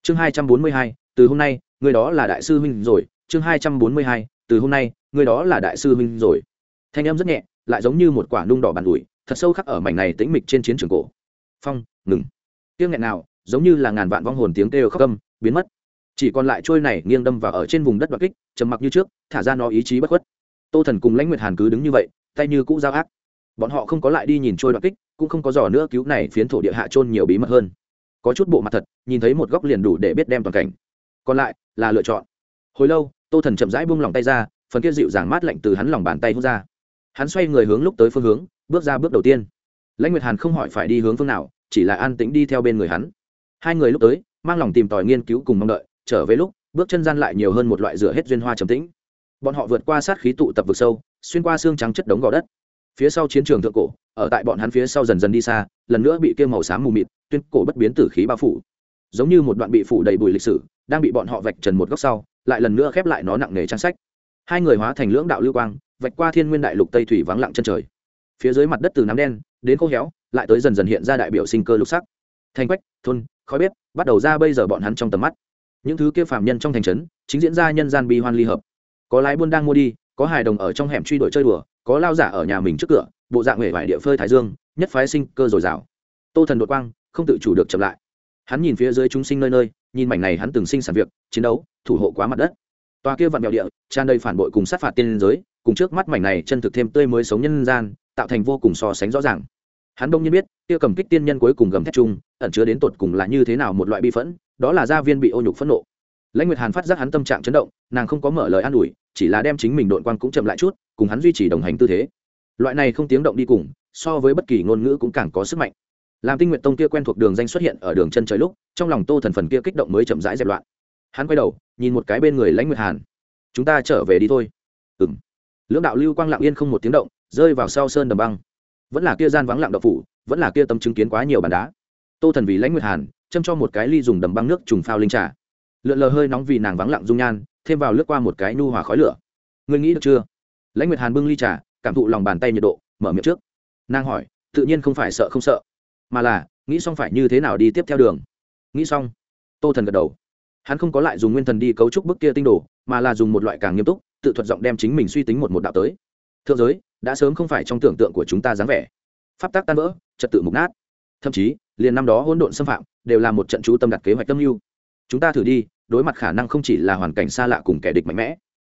Chương hai trăm bốn mươi hai, từ hôm nay, ngươi đó là đại sư huynh rồi. Chương hai trăm bốn mươi hai, từ hôm nay người đó là đại sư huynh rồi. Thanh âm rất nhẹ, lại giống như một quả nung đỏ bàn ủi thật sâu khắc ở mảnh này tĩnh mịch trên chiến trường cổ. Phong, ngừng. Tiếng nghẹn nào giống như là ngàn vạn vong hồn tiếng kêu khóc câm biến mất. Chỉ còn lại trôi này nghiêng đâm vào ở trên vùng đất đoạt kích, trầm mặc như trước, thả ra nó ý chí bất khuất. Tô thần cùng lãnh nguyệt hàn cứ đứng như vậy, tay như cũ giao ác. Bọn họ không có lại đi nhìn trôi đoạt kích, cũng không có giỏ nữa cứu này phiến thổ địa hạ trôn nhiều bí mật hơn. Có chút bộ mặt thật, nhìn thấy một góc liền đủ để biết đem toàn cảnh. Còn lại là lựa chọn. Hồi lâu, tô thần chậm rãi buông lòng tay ra phần kia dịu dàng mát lạnh từ hắn lòng bàn tay hút ra. Hắn xoay người hướng lúc tới phương hướng, bước ra bước đầu tiên. Lãnh nguyệt hàn không hỏi phải đi hướng phương nào, chỉ là an tĩnh đi theo bên người hắn. Hai người lúc tới, mang lòng tìm tòi nghiên cứu cùng mong đợi, trở về lúc, bước chân gian lại nhiều hơn một loại rửa hết duyên hoa trầm tĩnh. Bọn họ vượt qua sát khí tụ tập vực sâu, xuyên qua xương trắng chất đống gò đất. Phía sau chiến trường thượng cổ, ở tại bọn hắn phía sau dần dần đi xa, lần nữa bị kia màu xám mù mịt, tuyên cổ bất biến tử khí bao phủ. Giống như một đoạn bị phủ đầy bụi lịch sử, đang bị bọn họ vạch trần một góc sau, lại lần nữa khép lại nó nặng nề trang sách hai người hóa thành lưỡng đạo lưu quang, vạch qua thiên nguyên đại lục tây thủy vắng lặng chân trời. Phía dưới mặt đất từ nám đen đến khô héo, lại tới dần dần hiện ra đại biểu sinh cơ lục sắc. Thành quách, thôn, khói bếp, bắt đầu ra bây giờ bọn hắn trong tầm mắt. Những thứ kia phạm nhân trong thành trấn, chính diễn ra nhân gian bi hoan ly hợp. Có lái buôn đang mua đi, có hài đồng ở trong hẻm truy đuổi chơi đùa, có lao giả ở nhà mình trước cửa, bộ dạng huệ vải địa phơi thái dương, nhất phái sinh cơ dồi dào. Tô thần đột quang, không tự chủ được chậm lại. Hắn nhìn phía dưới chúng sinh nơi nơi, nhìn mảnh này hắn từng sinh sản việc, chiến đấu, thủ hộ quá mặt đất tòa kia vạn mèo địa, tràn đầy phản bội cùng sát phạt tiên giới, cùng trước mắt mảnh này chân thực thêm tươi mới sống nhân gian, tạo thành vô cùng so sánh rõ ràng. Hắn đông nhiên biết, kia cầm kích tiên nhân cuối cùng gầm thét chung, ẩn chứa đến tột cùng là như thế nào một loại bi phẫn, đó là gia viên bị ô nhục phẫn nộ. Lãnh nguyệt hàn phát giác hắn tâm trạng chấn động, nàng không có mở lời an ủi, chỉ là đem chính mình đội quan cũng chậm lại chút, cùng hắn duy trì đồng hành tư thế. Loại này không tiếng động đi cùng, so với bất kỳ ngôn ngữ cũng càng có sức mạnh. Làm tinh nguyện tông kia quen thuộc đường danh xuất hiện ở đường chân trời lúc, trong lòng tô thần phần kia kích động mới chậm rãi dẹp loạn hắn quay đầu, nhìn một cái bên người lãnh nguyệt hàn. Chúng ta trở về đi thôi. Ừ m lưỡng đạo lưu quang lặng yên không một tiếng động, rơi vào sau sơn đầm băng. Vẫn là kia gian vắng lặng đậu phủ, vẫn là kia tâm chứng kiến quá nhiều bàn đá. Tô thần vì lãnh nguyệt hàn, châm cho một cái ly dùng đầm băng nước trùng phao linh trà. Lượn lờ hơi nóng vì nàng vắng lặng dung nhan, thêm vào lướt qua một cái nu hòa khói lửa. Ngươi nghĩ được chưa? Lãnh nguyệt hàn bưng ly trà, cảm thụ lòng bàn tay nhiệt độ, mở miệng trước. Nàng hỏi, tự nhiên không phải sợ không sợ, mà là, nghĩ xong phải như thế nào đi tiếp theo đường? Nghĩ xong. Tô thần gật đầu hắn không có lại dùng nguyên thần đi cấu trúc bức kia tinh đồ, mà là dùng một loại càng nghiêm túc, tự thuật giọng đem chính mình suy tính một một đạo tới. Thượng giới, đã sớm không phải trong tưởng tượng của chúng ta dáng vẻ. Pháp tác tan vỡ, trật tự mục nát. Thậm chí, liền năm đó hỗn độn xâm phạm, đều là một trận chú tâm đặt kế hoạch tâm mưu chúng ta thử đi, đối mặt khả năng không chỉ là hoàn cảnh xa lạ cùng kẻ địch mạnh mẽ.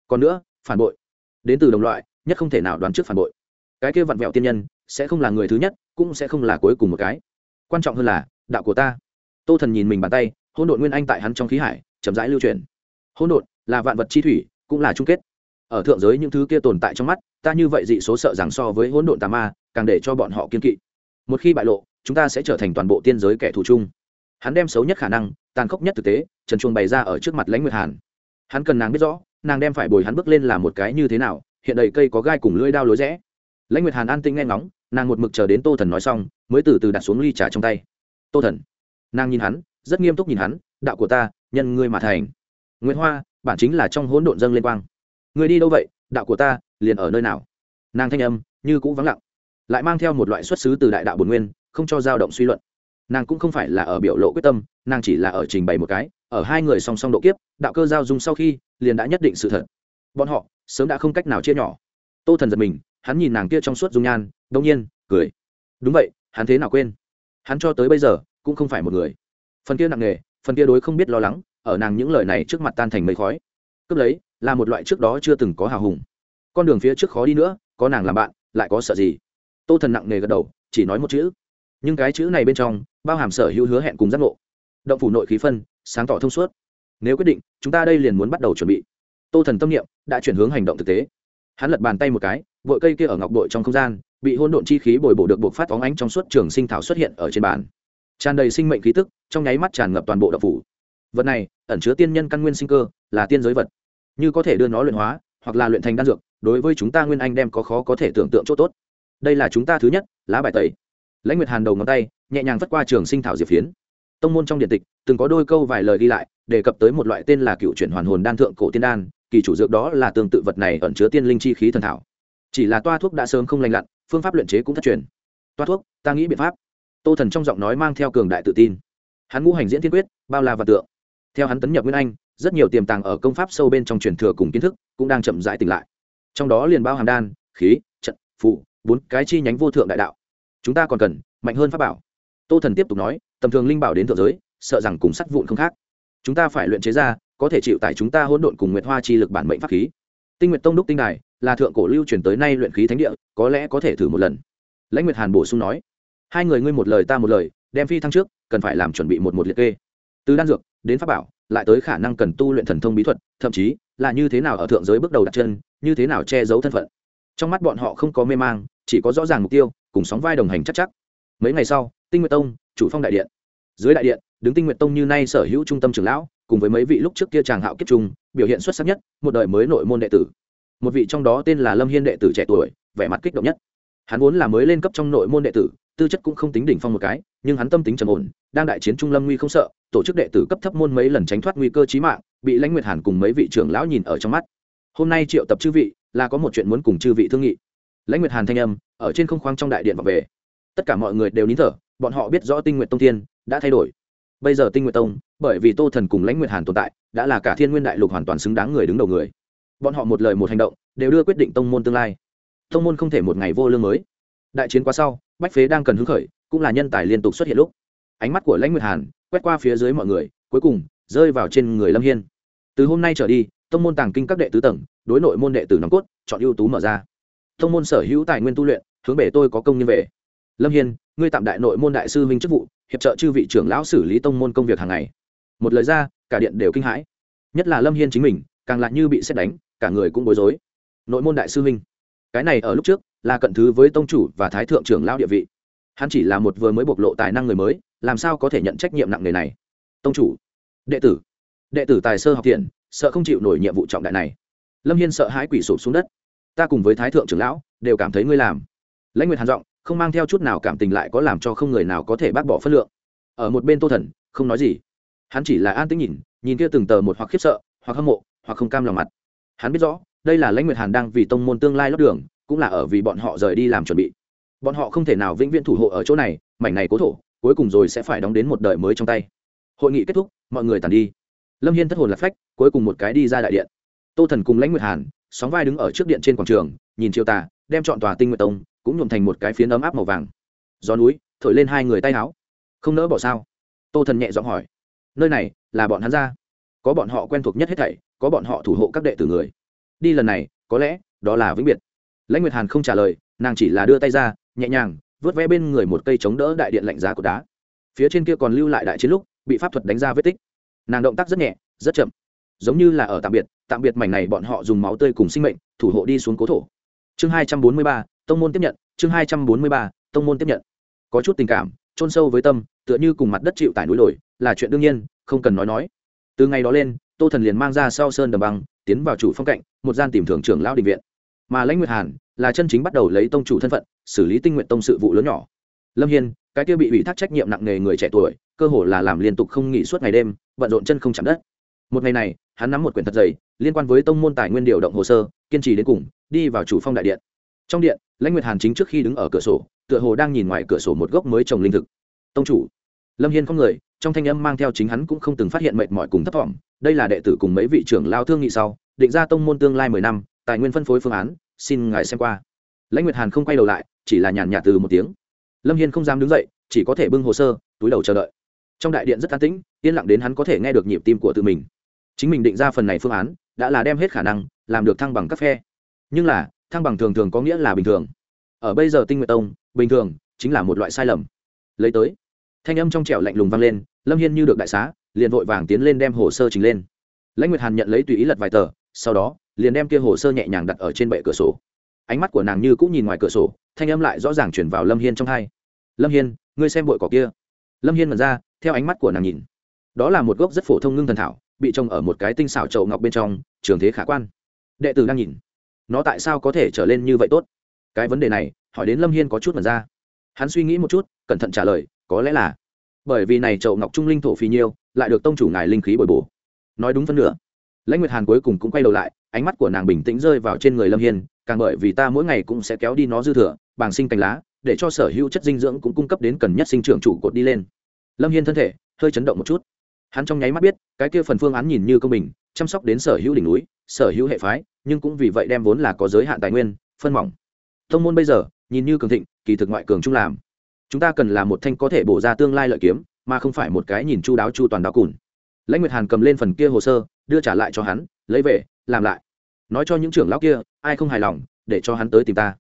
Còn nữa, phản bội. Đến từ đồng loại, nhất không thể nào đoán trước phản bội. Cái kia vặn vẹo tiên nhân, sẽ không là người thứ nhất, cũng sẽ không là cuối cùng một cái. Quan trọng hơn là, đạo của ta. Tô thần nhìn mình bàn tay hỗn độn nguyên anh tại hắn trong khí hải, chậm rãi lưu truyền. Hỗn độn là vạn vật chi thủy, cũng là chung kết. Ở thượng giới những thứ kia tồn tại trong mắt, ta như vậy dị số sợ rằng so với hỗn độn tà ma, càng để cho bọn họ kiên kỵ. Một khi bại lộ, chúng ta sẽ trở thành toàn bộ tiên giới kẻ thù chung. Hắn đem xấu nhất khả năng, tàn khốc nhất thực tế, trần chuông bày ra ở trước mặt lãnh nguyệt hàn. Hắn cần nàng biết rõ, nàng đem phải bồi hắn bước lên là một cái như thế nào, hiện đầy cây có gai cùng lưỡi đao lối rẽ. Lãnh nguyệt hàn an tĩnh nghe ngóng, nàng một mực chờ đến tô thần nói xong, mới từ từ đặt xuống ly trà trong tay. Tô thần. Nàng nhìn hắn rất nghiêm túc nhìn hắn, đạo của ta, nhân ngươi mà thành. Nguyễn hoa, bản chính là trong hỗn độn dâng lên quang. Người đi đâu vậy? Đạo của ta, liền ở nơi nào? Nàng thanh âm như cũ vắng lặng, lại mang theo một loại xuất xứ từ đại đạo bồn nguyên, không cho dao động suy luận. Nàng cũng không phải là ở biểu lộ quyết tâm, nàng chỉ là ở trình bày một cái, ở hai người song song độ kiếp, đạo cơ giao dung sau khi, liền đã nhất định sự thật. Bọn họ sớm đã không cách nào chia nhỏ. Tô thần giật mình, hắn nhìn nàng kia trong suốt dung nhan đông nhiên cười. Đúng vậy, hắn thế nào quên? Hắn cho tới bây giờ cũng không phải một người phần kia nặng nề, phần kia đối không biết lo lắng, ở nàng những lời này trước mặt tan thành mây khói. Cướp lấy, là một loại trước đó chưa từng có hào hùng. Con đường phía trước khó đi nữa, có nàng làm bạn, lại có sợ gì? Tô thần nặng nề gật đầu, chỉ nói một chữ. Nhưng cái chữ này bên trong, bao hàm sở hữu hứa hẹn cùng giác ngộ. Động phủ nội khí phân, sáng tỏ thông suốt. Nếu quyết định, chúng ta đây liền muốn bắt đầu chuẩn bị. Tô thần tâm niệm, đã chuyển hướng hành động thực tế. Hắn lật bàn tay một cái, vội cây kia ở ngọc bội trong không gian, bị hôn độn chi khí bồi bổ được buộc phát óng ánh trong suốt trường sinh thảo xuất hiện ở trên bàn tràn đầy sinh mệnh khí tức, trong nháy mắt tràn ngập toàn bộ đậu phủ. Vật này, ẩn chứa tiên nhân căn nguyên sinh cơ, là tiên giới vật. Như có thể đưa nó luyện hóa, hoặc là luyện thành đan dược, đối với chúng ta nguyên anh đem có khó có thể tưởng tượng chỗ tốt. Đây là chúng ta thứ nhất, lá bài tẩy. Lãnh nguyệt hàn đầu ngón tay, nhẹ nhàng vất qua trường sinh thảo diệp phiến. Tông môn trong điện tịch, từng có đôi câu vài lời ghi lại, đề cập tới một loại tên là cựu chuyển hoàn hồn đan thượng cổ tiên đan, kỳ chủ dược đó là tương tự vật này ẩn chứa tiên linh chi khí thần thảo. Chỉ là toa thuốc đã sớm không lành lặn, phương pháp luyện chế cũng thất truyền. Toa thuốc, ta nghĩ biện pháp tô thần trong giọng nói mang theo cường đại tự tin. Hắn ngũ hành diễn thiên quyết, bao la và tượng. Theo hắn tấn nhập nguyên anh, rất nhiều tiềm tàng ở công pháp sâu bên trong truyền thừa cùng kiến thức cũng đang chậm rãi tỉnh lại. Trong đó liền bao hàm đan, khí, trận phụ bốn cái chi nhánh vô thượng đại đạo. Chúng ta còn cần mạnh hơn pháp bảo. Tô thần tiếp tục nói, tầm thường linh bảo đến thượng giới, sợ rằng cùng sắt vụn không khác. Chúng ta phải luyện chế ra, có thể chịu tại chúng ta hỗn độn cùng nguyệt hoa chi lực bản mệnh pháp khí. Tinh nguyệt tông đúc tinh đài là thượng cổ lưu truyền tới nay luyện khí thánh địa, có lẽ có thể thử một lần. Lãnh nguyệt hàn bổ sung nói hai người ngươi một lời ta một lời, đem phi thăng trước, cần phải làm chuẩn bị một một liệt kê. Từ đan dược, đến pháp bảo, lại tới khả năng cần tu luyện thần thông bí thuật, thậm chí là như thế nào ở thượng giới bước đầu đặt chân, như thế nào che giấu thân phận. Trong mắt bọn họ không có mê mang, chỉ có rõ ràng mục tiêu, cùng sóng vai đồng hành chắc chắc. Mấy ngày sau, tinh nguyệt tông, chủ phong đại điện. Dưới đại điện, đứng tinh nguyệt tông như nay sở hữu trung tâm trưởng lão, cùng với mấy vị lúc trước kia chàng hạo kiếp trung, biểu hiện xuất sắc nhất, một đời mới nội môn đệ tử. Một vị trong đó tên là lâm hiên đệ tử trẻ tuổi, vẻ mặt kích động nhất. Hắn vốn là mới lên cấp trong nội môn đệ tử tư chất cũng không tính đỉnh phong một cái, nhưng hắn tâm tính trầm ổn, đang đại chiến trung lâm nguy không sợ, tổ chức đệ tử cấp thấp môn mấy lần tránh thoát nguy cơ chí mạng, bị lãnh nguyệt hàn cùng mấy vị trưởng lão nhìn ở trong mắt. Hôm nay triệu tập chư vị, là có một chuyện muốn cùng chư vị thương nghị. Lãnh nguyệt hàn thanh âm, ở trên không khoang trong đại điện và về. Tất cả mọi người đều nín thở, bọn họ biết rõ tinh nguyện tông thiên đã thay đổi. Bây giờ tinh nguyện tông, bởi vì tô thần cùng lãnh nguyệt hàn tồn tại, đã là cả thiên nguyên đại lục hoàn toàn xứng đáng người đứng đầu người. Bọn họ một lời một hành động, đều đưa quyết định tông môn tương lai. Tông môn không thể một ngày vô lương mới. Đại chiến qua sau bách phế đang cần hứng khởi, cũng là nhân tài liên tục xuất hiện lúc. Ánh mắt của lãnh nguyệt hàn quét qua phía dưới mọi người, cuối cùng rơi vào trên người lâm hiên. Từ hôm nay trở đi, tông môn tàng kinh các đệ tứ tầng, đối nội môn đệ tử nòng cốt, chọn ưu tú mở ra. Tông môn sở hữu tài nguyên tu luyện, hướng bể tôi có công như về lâm hiên, ngươi tạm đại nội môn đại sư minh chức vụ, hiệp trợ chư vị trưởng lão xử lý tông môn công việc hàng ngày. Một lời ra, cả điện đều kinh hãi. Nhất là lâm hiên chính mình, càng lại như bị xét đánh, cả người cũng bối rối. Nội môn đại sư minh cái này ở lúc trước là cận thứ với tông chủ và thái thượng trưởng lão địa vị. Hắn chỉ là một vừa mới bộc lộ tài năng người mới, làm sao có thể nhận trách nhiệm nặng nề này? Tông chủ, đệ tử đệ tử tài sơ học thiện, sợ không chịu nổi nhiệm vụ trọng đại này. Lâm hiên sợ hãi quỷ sụp xuống đất. Ta cùng với thái thượng trưởng lão, đều cảm thấy ngươi làm. Lãnh nguyệt hàn giọng, không mang theo chút nào cảm tình lại có làm cho không người nào có thể bác bỏ phất lượng. Ở một bên tô thần, không nói gì. Hắn chỉ là an tĩnh nhìn nhìn kia từng tờ một hoặc khiếp sợ, hoặc hâm mộ, hoặc không cam lòng mặt. Hắn biết rõ, đây là lãnh nguyệt hàn đang vì tông môn tương lai lót đường cũng là ở vì bọn họ rời đi làm chuẩn bị. Bọn họ không thể nào vĩnh viễn thủ hộ ở chỗ này, mảnh này cố thổ, cuối cùng rồi sẽ phải đóng đến một đời mới trong tay. Hội nghị kết thúc, mọi người tàn đi. Lâm hiên thất hồn lạc phách, cuối cùng một cái đi ra đại điện. Tô thần cùng lãnh nguyệt hàn, sóng vai đứng ở trước điện trên quảng trường, nhìn chiều tà, đem chọn tòa tinh nguyệt tông, cũng nhuộm thành một cái phiến ấm áp màu vàng. Gió núi, thổi lên hai người tay áo. Không nỡ bỏ sao? Tô thần nhẹ giọng hỏi. Nơi này là bọn hắn ra. Có bọn họ quen thuộc nhất hết thảy, có bọn họ thủ hộ các đệ tử người. Đi lần này, có lẽ đó là vĩnh biệt lãnh nguyệt hàn không trả lời, nàng chỉ là đưa tay ra, nhẹ nhàng, vớt vẽ bên người một cây chống đỡ đại điện lạnh giá của đá. Phía trên kia còn lưu lại đại chiến lúc, bị pháp thuật đánh ra vết tích. Nàng động tác rất nhẹ, rất chậm. Giống như là ở tạm biệt tạm biệt mảnh này bọn họ dùng máu tươi cùng sinh mệnh, thủ hộ đi xuống cố thổ. Chương hai trăm bốn mươi ba, tông môn tiếp nhận, chương hai trăm bốn mươi ba, tông môn tiếp nhận. Có chút tình cảm, chôn sâu với tâm, tựa như cùng mặt đất chịu tải núi đồi, là chuyện đương nhiên, không cần nói nói. Từ ngày đó lên, tô thần liền mang ra sau sơn đầm băng, tiến vào chủ phong cạnh, một gian tìm thưởng trưởng lão định viện. Mà lãnh nguyệt hàn là chân chính bắt đầu lấy tông chủ thân phận, xử lý tinh nguyện tông sự vụ lớn nhỏ. Lâm hiên, cái kia bị ủy thác trách nhiệm nặng nề người trẻ tuổi, cơ hồ là làm liên tục không nghỉ suốt ngày đêm, bận rộn chân không chạm đất. Một ngày này, hắn nắm một quyển thật dày, liên quan với tông môn tài nguyên điều động hồ sơ, kiên trì đến cùng, đi vào chủ phong đại điện. Trong điện, lãnh nguyệt hàn chính trước khi đứng ở cửa sổ, tựa hồ đang nhìn ngoài cửa sổ một gốc mới trồng linh thực. Tông chủ. Lâm hiên không người, trong thanh âm mang theo chính hắn cũng không từng phát hiện mệt mỏi cùng thấp thỏm đây là đệ tử cùng mấy vị trưởng lao thương nghị sau, định ra tông môn tương lai mười năm, tài nguyên phân phối phương án xin ngài xem qua. Lãnh nguyệt hàn không quay đầu lại, chỉ là nhàn nhạt từ một tiếng. Lâm hiên không dám đứng dậy, chỉ có thể bưng hồ sơ, túi đầu chờ đợi. Trong đại điện rất an tĩnh, yên lặng đến hắn có thể nghe được nhịp tim của tự mình. Chính mình định ra phần này phương án, đã là đem hết khả năng, làm được thăng bằng các phe. Nhưng là, thăng bằng thường thường có nghĩa là bình thường. Ở bây giờ tinh nguyện tông, bình thường chính là một loại sai lầm. Lấy tới, thanh âm trong trẻo lạnh lùng vang lên, lâm hiên như được đại xá, liền vội vàng tiến lên đem hồ sơ trình lên. Lãnh nguyệt hàn nhận lấy tùy ý lật vài tờ, sau đó liền đem kia hồ sơ nhẹ nhàng đặt ở trên bệ cửa sổ. Ánh mắt của nàng như cũng nhìn ngoài cửa sổ, thanh âm lại rõ ràng chuyển vào lâm hiên trong hai. Lâm hiên, ngươi xem bụi cỏ kia. Lâm hiên mật ra, theo ánh mắt của nàng nhìn. Đó là một gốc rất phổ thông ngưng thần thảo, bị trồng ở một cái tinh xảo trậu ngọc bên trong, trường thế khả quan. Đệ tử đang nhìn. Nó tại sao có thể trở lên như vậy tốt? Cái vấn đề này, hỏi đến lâm hiên có chút mật ra. Hắn suy nghĩ một chút, cẩn thận trả lời, có lẽ là. Bởi vì này chậu ngọc trung linh thổ phì nhiêu, lại được tông chủ ngài linh khí bồi bổ. Nói đúng phân nửa. Lãnh nguyệt hàn cuối cùng cũng quay đầu lại ánh mắt của nàng bình tĩnh rơi vào trên người lâm hiên, càng bởi vì ta mỗi ngày cũng sẽ kéo đi nó dư thừa bàng sinh cành lá, để cho sở hữu chất dinh dưỡng cũng cung cấp đến cần nhất sinh trưởng trụ cột đi lên. Lâm hiên thân thể, hơi chấn động một chút. Hắn trong nháy mắt biết, cái kia phần phương án nhìn như công bình, chăm sóc đến sở hữu đỉnh núi, sở hữu hệ phái, nhưng cũng vì vậy đem vốn là có giới hạn tài nguyên, phân mỏng. Thông môn bây giờ, nhìn như cường thịnh, kỳ thực ngoại cường trung làm. Chúng ta cần là một thanh có thể bổ ra tương lai lợi kiếm, mà không phải một cái nhìn chu đáo chu toàn đáo cùn. Lãnh nguyệt hàn cầm lên phần kia hồ sơ, đưa trả lại cho hắn, lấy về làm lại. Nói cho những trưởng lão kia, ai không hài lòng, để cho hắn tới tìm ta.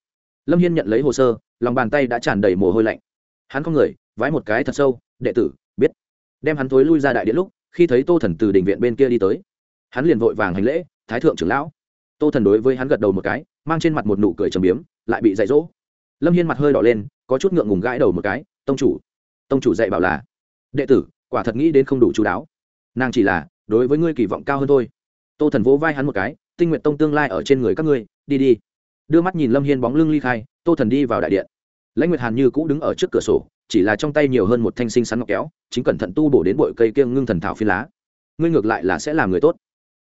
Lâm hiên nhận lấy hồ sơ, lòng bàn tay đã tràn đầy mồ hôi lạnh. Hắn không người, vái một cái thật sâu, đệ tử, biết. Đem hắn thối lui ra đại điện lúc, khi thấy tô thần từ đình viện bên kia đi tới, hắn liền vội vàng hành lễ, thái thượng trưởng lão. Tô thần đối với hắn gật đầu một cái, mang trên mặt một nụ cười trầm biếm, lại bị dạy dỗ. Lâm hiên mặt hơi đỏ lên, có chút ngượng ngùng gãi đầu một cái, tông chủ tông chủ dạy bảo là, đệ tử, quả thật nghĩ đến không đủ chú đáo. Nàng chỉ là, đối với ngươi kỳ vọng cao hơn thôi tô thần vỗ vai hắn một cái, tinh nguyện tông tương lai ở trên người các ngươi, đi đi. Đưa mắt nhìn lâm hiên bóng lưng ly khai, tô thần đi vào đại điện. Lãnh nguyệt hàn như cũ đứng ở trước cửa sổ, chỉ là trong tay nhiều hơn một thanh sinh sắn ngọc kéo, chính cẩn thận tu bổ đến bội cây kiêng ngưng thần thảo phi lá. Ngươi ngược lại là sẽ làm người tốt.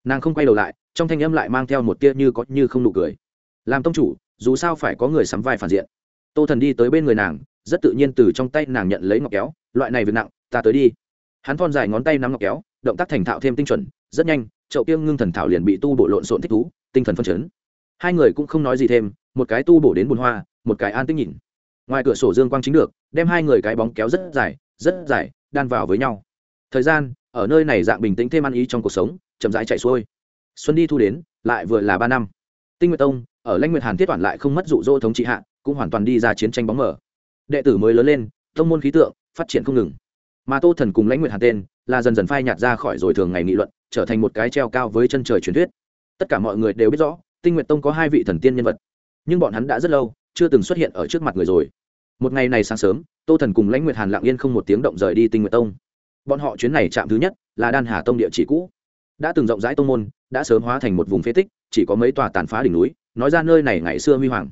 Nàng không quay đầu lại, trong thanh âm lại mang theo một tia như có như không nụ cười. Làm tông chủ, dù sao phải có người sắm vai phản diện. Tô thần đi tới bên người nàng, rất tự nhiên từ trong tay nàng nhận lấy ngọc kéo, loại này việc nặng, ta tới đi. Hắn thon dài ngón tay nắm ngọc kéo, động tác thành thạo thêm tinh chuẩn, rất nhanh chậu kiêng ngưng thần thảo liền bị tu bổ lộn xộn thích thú, tinh thần phân chấn. Hai người cũng không nói gì thêm, một cái tu bổ đến bùn hoa, một cái an tích nhìn. Ngoài cửa sổ dương quang chính được, đem hai người cái bóng kéo rất dài rất dài, đan vào với nhau. Thời gian, ở nơi này dạng bình tĩnh thêm ăn ý trong cuộc sống, chậm rãi chạy xuôi. Xuân đi thu đến, lại vừa là ba năm. Tinh nguyệt tông, ở lãnh nguyệt hàn thiết toàn lại không mất dụ dỗ thống trị hạ, cũng hoàn toàn đi ra chiến tranh bóng mở đệ tử mới lớn lên, tông môn khí tượng, phát triển không ngừng mà tô thần cùng lãnh nguyệt hàn tên là dần dần phai nhạt ra khỏi rồi thường ngày nghị luận, trở thành một cái treo cao với chân trời truyền thuyết. Tất cả mọi người đều biết rõ, tinh nguyện tông có hai vị thần tiên nhân vật, nhưng bọn hắn đã rất lâu chưa từng xuất hiện ở trước mặt người rồi. Một ngày này sáng sớm, tô thần cùng lãnh nguyệt hàn lặng yên không một tiếng động rời đi tinh nguyệt tông. Bọn họ chuyến này chạm thứ nhất là đan hà tông địa chỉ cũ. Đã từng rộng rãi tông môn, đã sớm hóa thành một vùng phế tích, chỉ có mấy tòa tàn phá đỉnh núi, nói ra nơi này ngày xưa huy hoàng.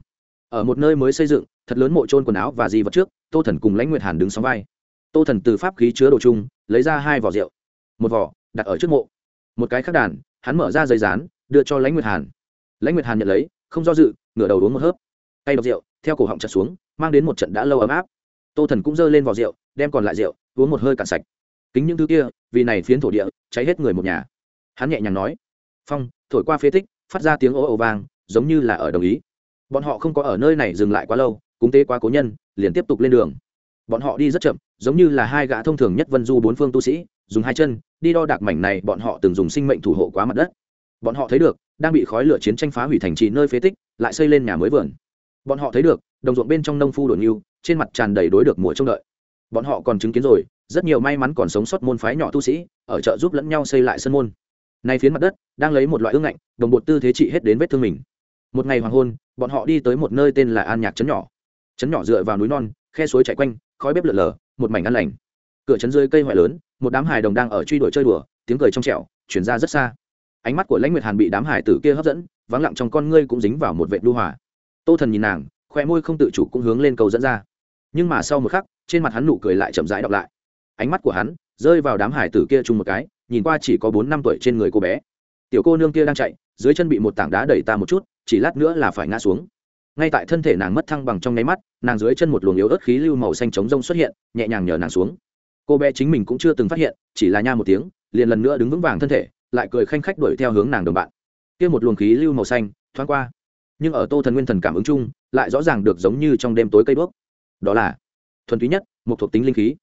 Ở một nơi mới xây dựng, thật lớn mộ trôn quần áo và di vật trước, tô thần cùng lãnh nguyệt hàn đứng sóng vai tô thần từ pháp khí chứa đồ chung, lấy ra hai vỏ rượu. Một vỏ, đặt ở trước mộ. Một cái khác đàn, hắn mở ra giấy rán đưa cho lãnh nguyệt hàn. Lãnh nguyệt hàn nhận lấy, không do dự, ngửa đầu uống một hớp. Tay độc rượu, theo cổ họng chặt xuống, mang đến một trận đã lâu ấm áp. Tô thần cũng giơ lên vỏ rượu, đem còn lại rượu, uống một hơi cạn sạch. Kính những thứ kia, vì này phiến thổ địa, cháy hết người một nhà. Hắn nhẹ nhàng nói, phong, thổi qua phế tích, phát ra tiếng ố ồ vang, giống như là ở đồng ý. Bọn họ không có ở nơi này dừng lại quá lâu, cúng tế quá cố nhân, liền tiếp tục lên đường. Bọn họ đi rất chậm giống như là hai gã thông thường nhất vân du bốn phương tu sĩ, dùng hai chân, đi đo đạc mảnh này, bọn họ từng dùng sinh mệnh thủ hộ quá mặt đất. Bọn họ thấy được, đang bị khói lửa chiến tranh phá hủy thành trì nơi phế tích, lại xây lên nhà mới vườn. Bọn họ thấy được, đồng ruộng bên trong nông phu đồn yêu trên mặt tràn đầy đối được mùa trông đợi. Bọn họ còn chứng kiến rồi, rất nhiều may mắn còn sống sót môn phái nhỏ tu sĩ, ở chợ giúp lẫn nhau xây lại sân môn. Nay phiến mặt đất, đang lấy một loại ương ngạnh, đồng bột tư thế trị hết đến vết thương mình. Một ngày hoàng hôn, bọn họ đi tới một nơi tên là an nhạc trấn nhỏ. Trấn nhỏ dựa vào núi non, khe suối chạy quanh khói bếp lượn lờ, một mảnh ăn lành. Cửa chấn dưới cây hoại lớn, một đám hài đồng đang ở truy đuổi chơi đùa, tiếng cười trong trẻo chuyển ra rất xa. Ánh mắt của lãnh nguyệt hàn bị đám hải tử kia hấp dẫn, vắng lặng trong con ngươi cũng dính vào một vệ lưu hỏa tô thần nhìn nàng khoe môi không tự chủ cũng hướng lên cầu dẫn ra. Nhưng mà sau một khắc, trên mặt hắn nụ cười lại chậm rãi đọc lại. Ánh mắt của hắn rơi vào đám hải tử kia chung một cái, nhìn qua chỉ có bốn năm tuổi trên người cô bé. Tiểu cô nương kia đang chạy, dưới chân bị một tảng đá đẩy ta một chút, chỉ lát nữa là phải ngã xuống ngay tại thân thể nàng mất thăng bằng trong nháy mắt, nàng dưới chân một luồng yếu ớt khí lưu màu xanh trống rông xuất hiện, nhẹ nhàng nhờ nàng xuống. Cô bé chính mình cũng chưa từng phát hiện, chỉ là nha một tiếng, liền lần nữa đứng vững vàng thân thể, lại cười khanh khách đuổi theo hướng nàng đồng bạn. Kia một luồng khí lưu màu xanh, thoáng qua. Nhưng ở tô thần nguyên thần cảm ứng chung, lại rõ ràng được giống như trong đêm tối cây đuốc. Đó là thuần túy nhất, một thuộc tính linh khí.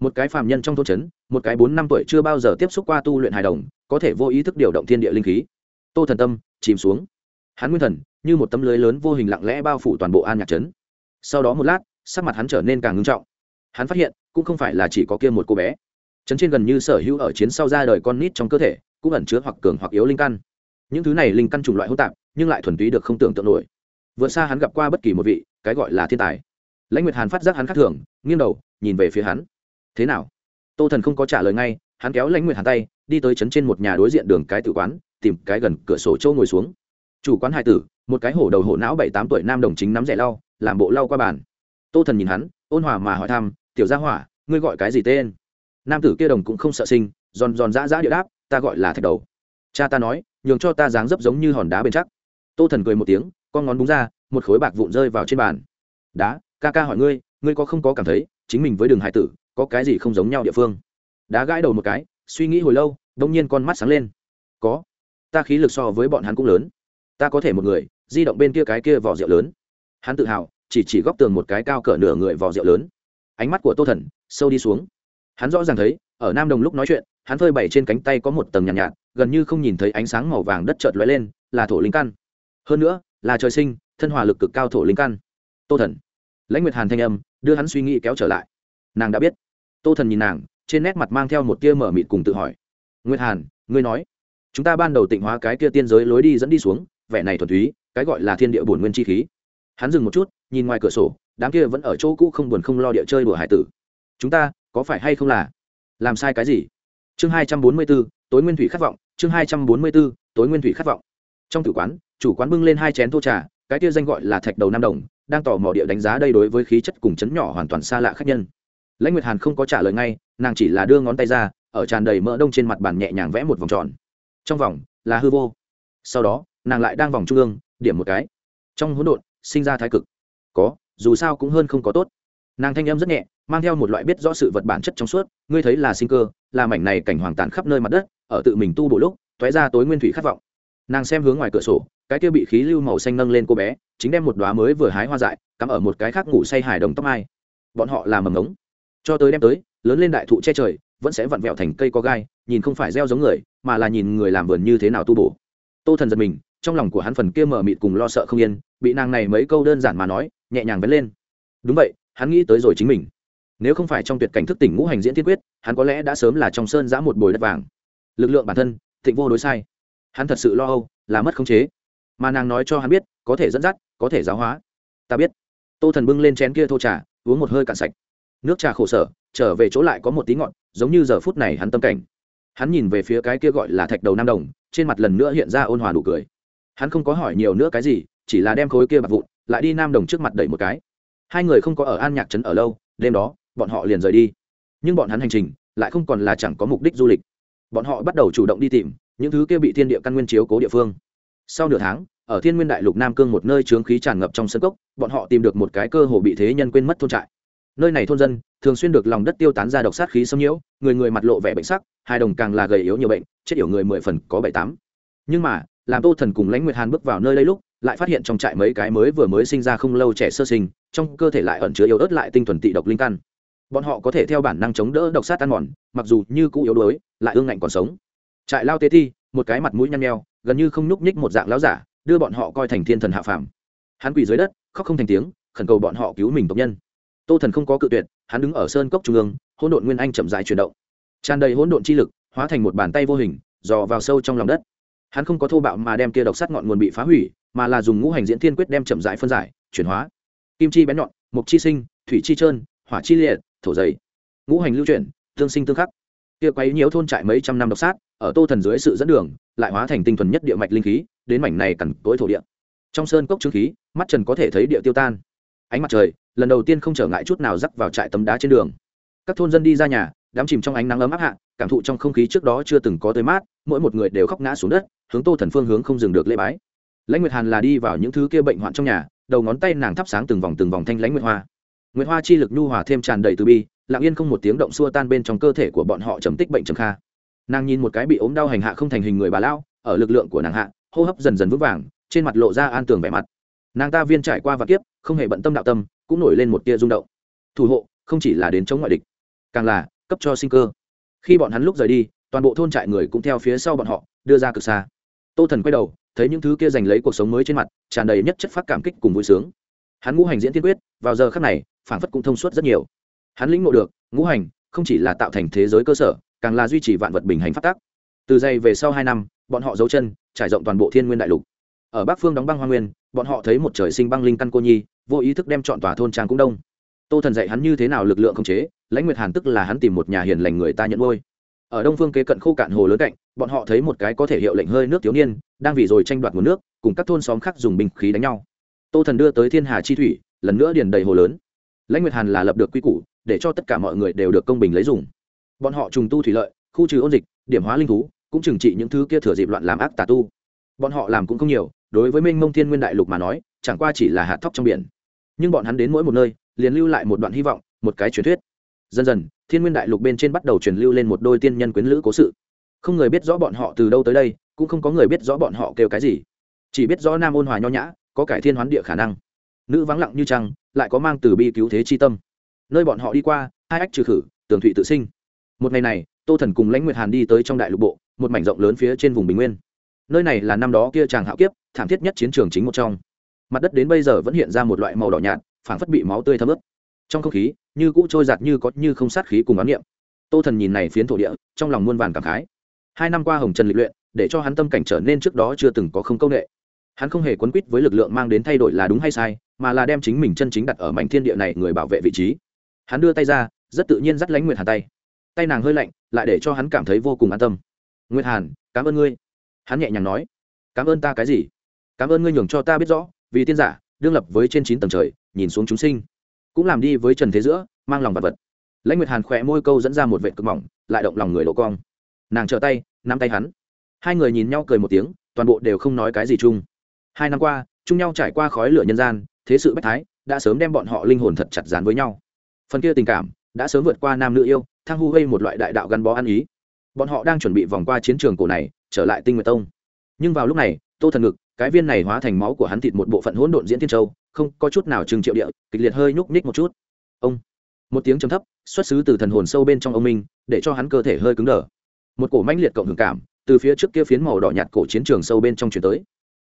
Một cái phàm nhân trong thôn trấn, một cái bốn năm tuổi chưa bao giờ tiếp xúc qua tu luyện hài đồng, có thể vô ý thức điều động thiên địa linh khí. Tô thần tâm, chìm xuống hắn nguyên thần, như một tấm lưới lớn vô hình lặng lẽ bao phủ toàn bộ an nhạc trấn. Sau đó một lát, sắc mặt hắn trở nên càng ngưng trọng. Hắn phát hiện, cũng không phải là chỉ có kia một cô bé. Trấn trên gần như sở hữu ở chiến sau ra đời con nít trong cơ thể, cũng ẩn chứa hoặc cường hoặc yếu linh căn. Những thứ này linh căn chủng loại hỗn tạp, nhưng lại thuần túy được không tưởng tượng nổi. Vượt xa hắn gặp qua bất kỳ một vị, cái gọi là thiên tài. Lãnh nguyệt hàn phát giác hắn khác thường, nghiêng đầu, nhìn về phía hắn. Thế nào? Tô thần không có trả lời ngay, hắn kéo lãnh nguyệt hàn tay, đi tới trấn trên một nhà đối diện đường cái tự quán, tìm cái gần cửa sổ châu ngồi xuống chủ quán hai tử, một cái hổ đầu hổ não bảy tám tuổi nam đồng chính nắm rẻ lau, làm bộ lau qua bàn. Tô thần nhìn hắn, ôn hòa mà hỏi thăm, tiểu gia hỏa, ngươi gọi cái gì tên? Nam tử kia đồng cũng không sợ sinh, giòn giòn dã dã địa đáp, ta gọi là thạch đầu. Cha ta nói, nhường cho ta dáng dấp giống như hòn đá bền chắc. Tô thần cười một tiếng, con ngón búng ra, một khối bạc vụn rơi vào trên bàn. Đá, ca ca hỏi ngươi ngươi có không có cảm thấy, chính mình với đường hải tử, có cái gì không giống nhau địa phương? Đá gãi đầu một cái, suy nghĩ hồi lâu, đông nhiên con mắt sáng lên. Có, ta khí lực so với bọn hắn cũng lớn ta có thể một người di động bên kia cái kia vỏ rượu lớn. Hắn tự hào chỉ chỉ góc tường một cái cao cỡ nửa người vỏ rượu lớn. Ánh mắt của tô thần sâu đi xuống. Hắn rõ ràng thấy ở nam đồng lúc nói chuyện hắn phơi bày trên cánh tay có một tầng nhàn nhạt, nhạt gần như không nhìn thấy ánh sáng màu vàng đất chợt lóe lên là thổ linh căn. Hơn nữa là trời sinh thân hòa lực cực cao thổ linh căn. Tô thần. Lãnh nguyệt hàn thanh âm đưa hắn suy nghĩ kéo trở lại. Nàng đã biết. Tô thần nhìn nàng trên nét mặt mang theo một tia mở mịt cùng tự hỏi. Nguyệt hàn ngươi nói chúng ta ban đầu tịnh hóa cái kia tiên giới lối đi dẫn đi xuống vẻ này thuần túy, cái gọi là thiên địa bổn nguyên chi khí. Hắn dừng một chút, nhìn ngoài cửa sổ, đám kia vẫn ở chỗ cũ không buồn không lo địa chơi đùa hải tử. Chúng ta, có phải hay không là? Làm sai cái gì? Chương hai trăm bốn mươi b ố tối nguyên thủy khát vọng, chương hai trăm bốn mươi b ố tối nguyên thủy khát vọng. Trong tử quán, chủ quán bưng lên hai chén tô trà, cái kia danh gọi là thạch đầu nam đồng, đang tỏ mò địa đánh giá đây đối với khí chất cùng chấn nhỏ hoàn toàn xa lạ khách nhân. Lãnh nguyệt hàn không có trả lời ngay, nàng chỉ là đưa ngón tay ra, ở tràn đầy mỡ đông trên mặt bàn nhẹ nhàng vẽ một vòng tròn. Trong vòng, là hư vô. Sau đó nàng lại đang vòng trung ương, điểm một cái. Trong hỗn độn, sinh ra thái cực. Có, dù sao cũng hơn không có tốt. Nàng thanh âm rất nhẹ, mang theo một loại biết rõ sự vật bản chất trong suốt, ngươi thấy là sinh cơ, là mảnh này cảnh hoàng tàn khắp nơi mặt đất, ở tự mình tu bổ lúc, toé ra tối nguyên thủy khát vọng. Nàng xem hướng ngoài cửa sổ, cái kia bị khí lưu màu xanh nâng lên cô bé, chính đem một đoá mới vừa hái hoa dại, cắm ở một cái khác ngủ say hài đồng tóc mai. Bọn họ là mầm ống cho tới đem tới, lớn lên đại thụ che trời, vẫn sẽ vặn vẹo thành cây có gai, nhìn không phải gieo giống người, mà là nhìn người làm vườn như thế nào tu bổ. Tô thần giật mình trong lòng của hắn phần kia mở mịt cùng lo sợ không yên, bị nàng này mấy câu đơn giản mà nói, nhẹ nhàng vấn lên. Đúng vậy, hắn nghĩ tới rồi chính mình. Nếu không phải trong tuyệt cảnh thức tỉnh ngũ hành diễn tiên quyết, hắn có lẽ đã sớm là trong sơn giã một bồi đất vàng. Lực lượng bản thân, thịnh vô đối sai. Hắn thật sự lo âu, là mất khống chế. Mà nàng nói cho hắn biết, có thể dẫn dắt, có thể giáo hóa. Ta biết. Tô thần bưng lên chén kia thô trà, uống một hơi cạn sạch. Nước trà khổ sở, trở về chỗ lại có một tí ngọn giống như giờ phút này hắn tâm cảnh. Hắn nhìn về phía cái kia gọi là thạch đầu nam đồng, trên mặt lần nữa hiện ra ôn hòa đủ cười hắn không có hỏi nhiều nữa cái gì, chỉ là đem khối kia bạc vụn lại đi nam đồng trước mặt đẩy một cái. Hai người không có ở an nhạc trấn ở lâu, đêm đó, bọn họ liền rời đi. Nhưng bọn hắn hành trình lại không còn là chẳng có mục đích du lịch. Bọn họ bắt đầu chủ động đi tìm những thứ kia bị thiên địa căn nguyên chiếu cố địa phương. Sau nửa tháng, ở thiên nguyên đại lục nam cương một nơi trướng khí tràn ngập trong sân cốc, bọn họ tìm được một cái cơ hồ bị thế nhân quên mất thôn trại. Nơi này thôn dân thường xuyên được lòng đất tiêu tán ra độc sát khí xâm nhiễu, người người mặt lộ vẻ bệnh sắc, hai đồng càng là gầy yếu nhiều bệnh, chết yểu người mười phần có bảy tám. Nhưng mà làm tô thần cùng lãnh nguyệt hàn bước vào nơi đây lúc, lại phát hiện trong trại mấy cái mới vừa mới sinh ra không lâu trẻ sơ sinh, trong cơ thể lại ẩn chứa yếu ớt lại tinh thuần tị độc linh căn. Bọn họ có thể theo bản năng chống đỡ độc sát ăn mòn, mặc dù như cũ yếu đuối, lại ương ngạnh còn sống. Trại lao tế thi một cái mặt mũi nhăn nheo, gần như không nhúc nhích một dạng láo giả, đưa bọn họ coi thành thiên thần hạ phàm. Hắn quỳ dưới đất, khóc không thành tiếng, khẩn cầu bọn họ cứu mình tộc nhân. Tô thần không có cự tuyệt, hắn đứng ở sơn cốc trung ương, hỗn độn nguyên anh chậm dài chuyển động. Tràn đầy hỗn độn chi lực, hóa thành một bàn tay vô hình, dò vào sâu trong lòng đất hắn không có thô bạo mà đem kia độc sắt ngọn nguồn bị phá hủy, mà là dùng ngũ hành diễn thiên quyết đem chậm rãi phân giải, chuyển hóa. Kim chi bén nhọn, Mộc chi sinh, thủy chi trơn, hỏa chi liệt, thổ dày. Ngũ hành lưu chuyển, tương sinh tương khắc. Kia quấy nhiều thôn trại mấy trăm năm độc sát, ở tô thần dưới sự dẫn đường, lại hóa thành tinh thuần nhất địa mạch linh khí, đến mảnh này cằn tối thổ địa. Trong sơn cốc chứng khí, mắt trần có thể thấy địa tiêu tan. Ánh mặt trời, lần đầu tiên không trở ngại chút nào rắc vào trại tấm đá trên đường. Các thôn dân đi ra nhà đám chìm trong ánh nắng ấm áp hạ, cảm thụ trong không khí trước đó chưa từng có tới mát mỗi một người đều khóc ngã xuống đất, hướng tô thần phương hướng không dừng được lễ bái. Lãnh nguyệt hàn là đi vào những thứ kia bệnh hoạn trong nhà, đầu ngón tay nàng thắp sáng từng vòng từng vòng thanh lãnh nguyệt hoa. Nguyệt hoa chi lực nhu hòa thêm tràn đầy từ bi, lặng yên không một tiếng động xua tan bên trong cơ thể của bọn họ trầm tích bệnh trầm kha. Nàng nhìn một cái bị ốm đau hành hạ không thành hình người bà lao ở lực lượng của nàng hạ, hô hấp dần dần vững vàng, trên mặt lộ ra an tường vẻ mặt. Nàng ta viên trải qua và kiếp, không hề bận tâm đạo tâm, cũng nổi lên một tia rung động. Thủ hộ, không chỉ là đến chống ngoại địch, càng là cấp cho sinh cơ. Khi bọn hắn lúc rời đi toàn bộ thôn trại người cũng theo phía sau bọn họ, đưa ra cực xa. Tô thần quay đầu, thấy những thứ kia giành lấy cuộc sống mới trên mặt, tràn đầy nhất chất phát cảm kích cùng vui sướng. Hắn ngũ hành diễn tiên quyết, vào giờ khắc này phản phất cũng thông suốt rất nhiều. Hắn lĩnh ngộ được, ngũ hành không chỉ là tạo thành thế giới cơ sở, càng là duy trì vạn vật bình hành phát tác. Từ dây về sau hai năm, bọn họ giấu chân, trải rộng toàn bộ thiên nguyên đại lục. Ở bắc phương đóng băng hoa nguyên, bọn họ thấy một trời sinh băng linh căn cô nhi, vô ý thức đem chọn tòa thôn trang cũng đông. Tô thần dạy hắn như thế nào lực lượng không chế, lãnh nguyệt hàn tức là hắn tìm một nhà hiền lành người ta nhận ngôi ở đông phương kế cận khô cạn hồ lớn cạnh, bọn họ thấy một cái có thể hiệu lệnh hơi nước thiếu niên, đang vì rồi tranh đoạt nguồn nước, cùng các thôn xóm khác dùng binh khí đánh nhau. Tô thần đưa tới thiên hà chi thủy, lần nữa điền đầy hồ lớn. Lãnh nguyệt hàn là lập được quy củ, để cho tất cả mọi người đều được công bình lấy dùng. Bọn họ trùng tu thủy lợi, khu trừ ôn dịch, điểm hóa linh thú, cũng trừng trị những thứ kia thừa dịp loạn làm ác tà tu. Bọn họ làm cũng không nhiều, đối với minh mông thiên nguyên đại lục mà nói, chẳng qua chỉ là hạt thóc trong biển. Nhưng bọn hắn đến mỗi một nơi, liền lưu lại một đoạn hy vọng, một cái truyền thuyết dần dần, thiên nguyên đại lục bên trên bắt đầu truyền lưu lên một đôi tiên nhân quyến lữ cố sự. Không người biết rõ bọn họ từ đâu tới đây, cũng không có người biết rõ bọn họ kêu cái gì. Chỉ biết rõ nam ôn hòa nho nhã, có cải thiên hoán địa khả năng. Nữ vắng lặng như trăng, lại có mang từ bi cứu thế chi tâm. Nơi bọn họ đi qua, hai ách trừ khử, tường thụy tự sinh. Một ngày này, tô thần cùng lãnh nguyệt hàn đi tới trong đại lục bộ, một mảnh rộng lớn phía trên vùng bình nguyên. Nơi này là năm đó kia chàng hạo kiếp, thảm thiết nhất chiến trường chính một trong. Mặt đất đến bây giờ vẫn hiện ra một loại màu đỏ nhạt, phảng phất bị máu tươi thấm ướt trong không khí, như cũ trôi giạt như có như không sát khí cùng ám niệm. Tô thần nhìn này phiến thổ địa, trong lòng muôn vàn cảm khái. Hai năm qua hồng trần lịch luyện, để cho hắn tâm cảnh trở nên trước đó chưa từng có không công nghệ hắn không hề quấn quýt với lực lượng mang đến thay đổi là đúng hay sai, mà là đem chính mình chân chính đặt ở mảnh thiên địa này người bảo vệ vị trí. Hắn đưa tay ra, rất tự nhiên dắt lánh nguyệt hàn tay. Tay nàng hơi lạnh, lại để cho hắn cảm thấy vô cùng an tâm. Nguyệt hàn, cảm ơn ngươi. Hắn nhẹ nhàng nói. Cảm ơn ta cái gì? Cảm ơn ngươi nhường cho ta biết rõ, vì tiên giả, đương lập với trên chín tầng trời, nhìn xuống chúng sinh cũng làm đi với trần thế giữa, mang lòng vật vật. Lãnh nguyệt hàn khỏe môi câu dẫn ra một vệ cực mỏng, lại động lòng người lộ cong. Nàng trợ tay, nắm tay hắn. Hai người nhìn nhau cười một tiếng, toàn bộ đều không nói cái gì chung. Hai năm qua, chung nhau trải qua khói lửa nhân gian, thế sự bách thái đã sớm đem bọn họ linh hồn thật chặt dán với nhau. Phần kia tình cảm đã sớm vượt qua nam nữ yêu thang hu gây một loại đại đạo gắn bó ăn ý. Bọn họ đang chuẩn bị vòng qua chiến trường cổ này, trở lại tinh nguyệt tông. Nhưng vào lúc này, tô thần ngực, cái viên này hóa thành máu của hắn thịt một bộ phận hỗn độn diễn thiên châu không có chút nào trừng triệu địa, kịch liệt hơi nhúc nhích một chút. Ông, một tiếng trầm thấp, xuất xứ từ thần hồn sâu bên trong ông minh, để cho hắn cơ thể hơi cứng đờ. Một cổ mãnh liệt cộng hưởng cảm, từ phía trước kia phiến màu đỏ nhạt cổ chiến trường sâu bên trong chuyển tới.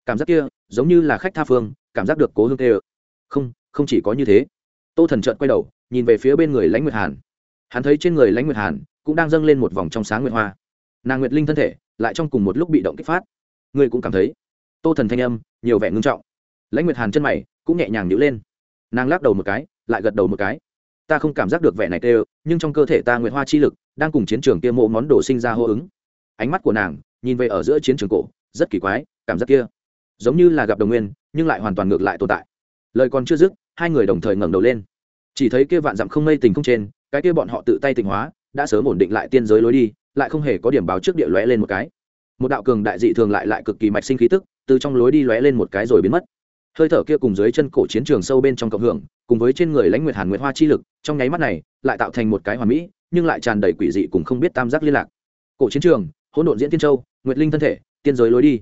Cảm giác kia, giống như là khách tha phương, cảm giác được cố hương tê ơ. Không không chỉ có như thế. Tô thần trợn quay đầu, nhìn về phía bên người lãnh nguyệt hàn. Hắn thấy trên người lãnh nguyệt hàn cũng đang dâng lên một vòng trong sáng nguyệt hoa. Nàng nguyệt linh thân thể lại trong cùng một lúc bị động kích phát. Ngươi cũng cảm thấy. Tô thần thanh âm, nhiều vẻ ngưng trọng. Lãnh nguyệt hàn chân mày cũng nhẹ nhàng nhữ lên. Nàng lắc đầu một cái, lại gật đầu một cái. Ta không cảm giác được vẻ này tê nhưng trong cơ thể ta nguyệt hoa chi lực đang cùng chiến trường kia mộ món đồ sinh ra hô ứng. Ánh mắt của nàng nhìn về ở giữa chiến trường cổ, rất kỳ quái, cảm giác kia giống như là gặp đồng nguyên, nhưng lại hoàn toàn ngược lại tồn tại. Lời còn chưa dứt, hai người đồng thời ngẩng đầu lên. Chỉ thấy kia vạn dặm không mây tình không trên, cái kia bọn họ tự tay tình hóa, đã sớm ổn định lại tiên giới lối đi, lại không hề có điểm báo trước địa lóe lên một cái. Một đạo cường đại dị thường lại lại cực kỳ mạch sinh khí tức, từ trong lối đi lóe lên một cái rồi biến mất hơi thở kia cùng dưới chân cổ chiến trường sâu bên trong cộng hưởng, cùng với trên người lãnh nguyệt hàn nguyệt hoa chi lực, trong nháy mắt này, lại tạo thành một cái hoàn mỹ, nhưng lại tràn đầy quỷ dị cùng không biết tam giác liên lạc. Cổ chiến trường, hỗn độn diễn tiên châu, nguyệt linh thân thể, tiên giới lối đi.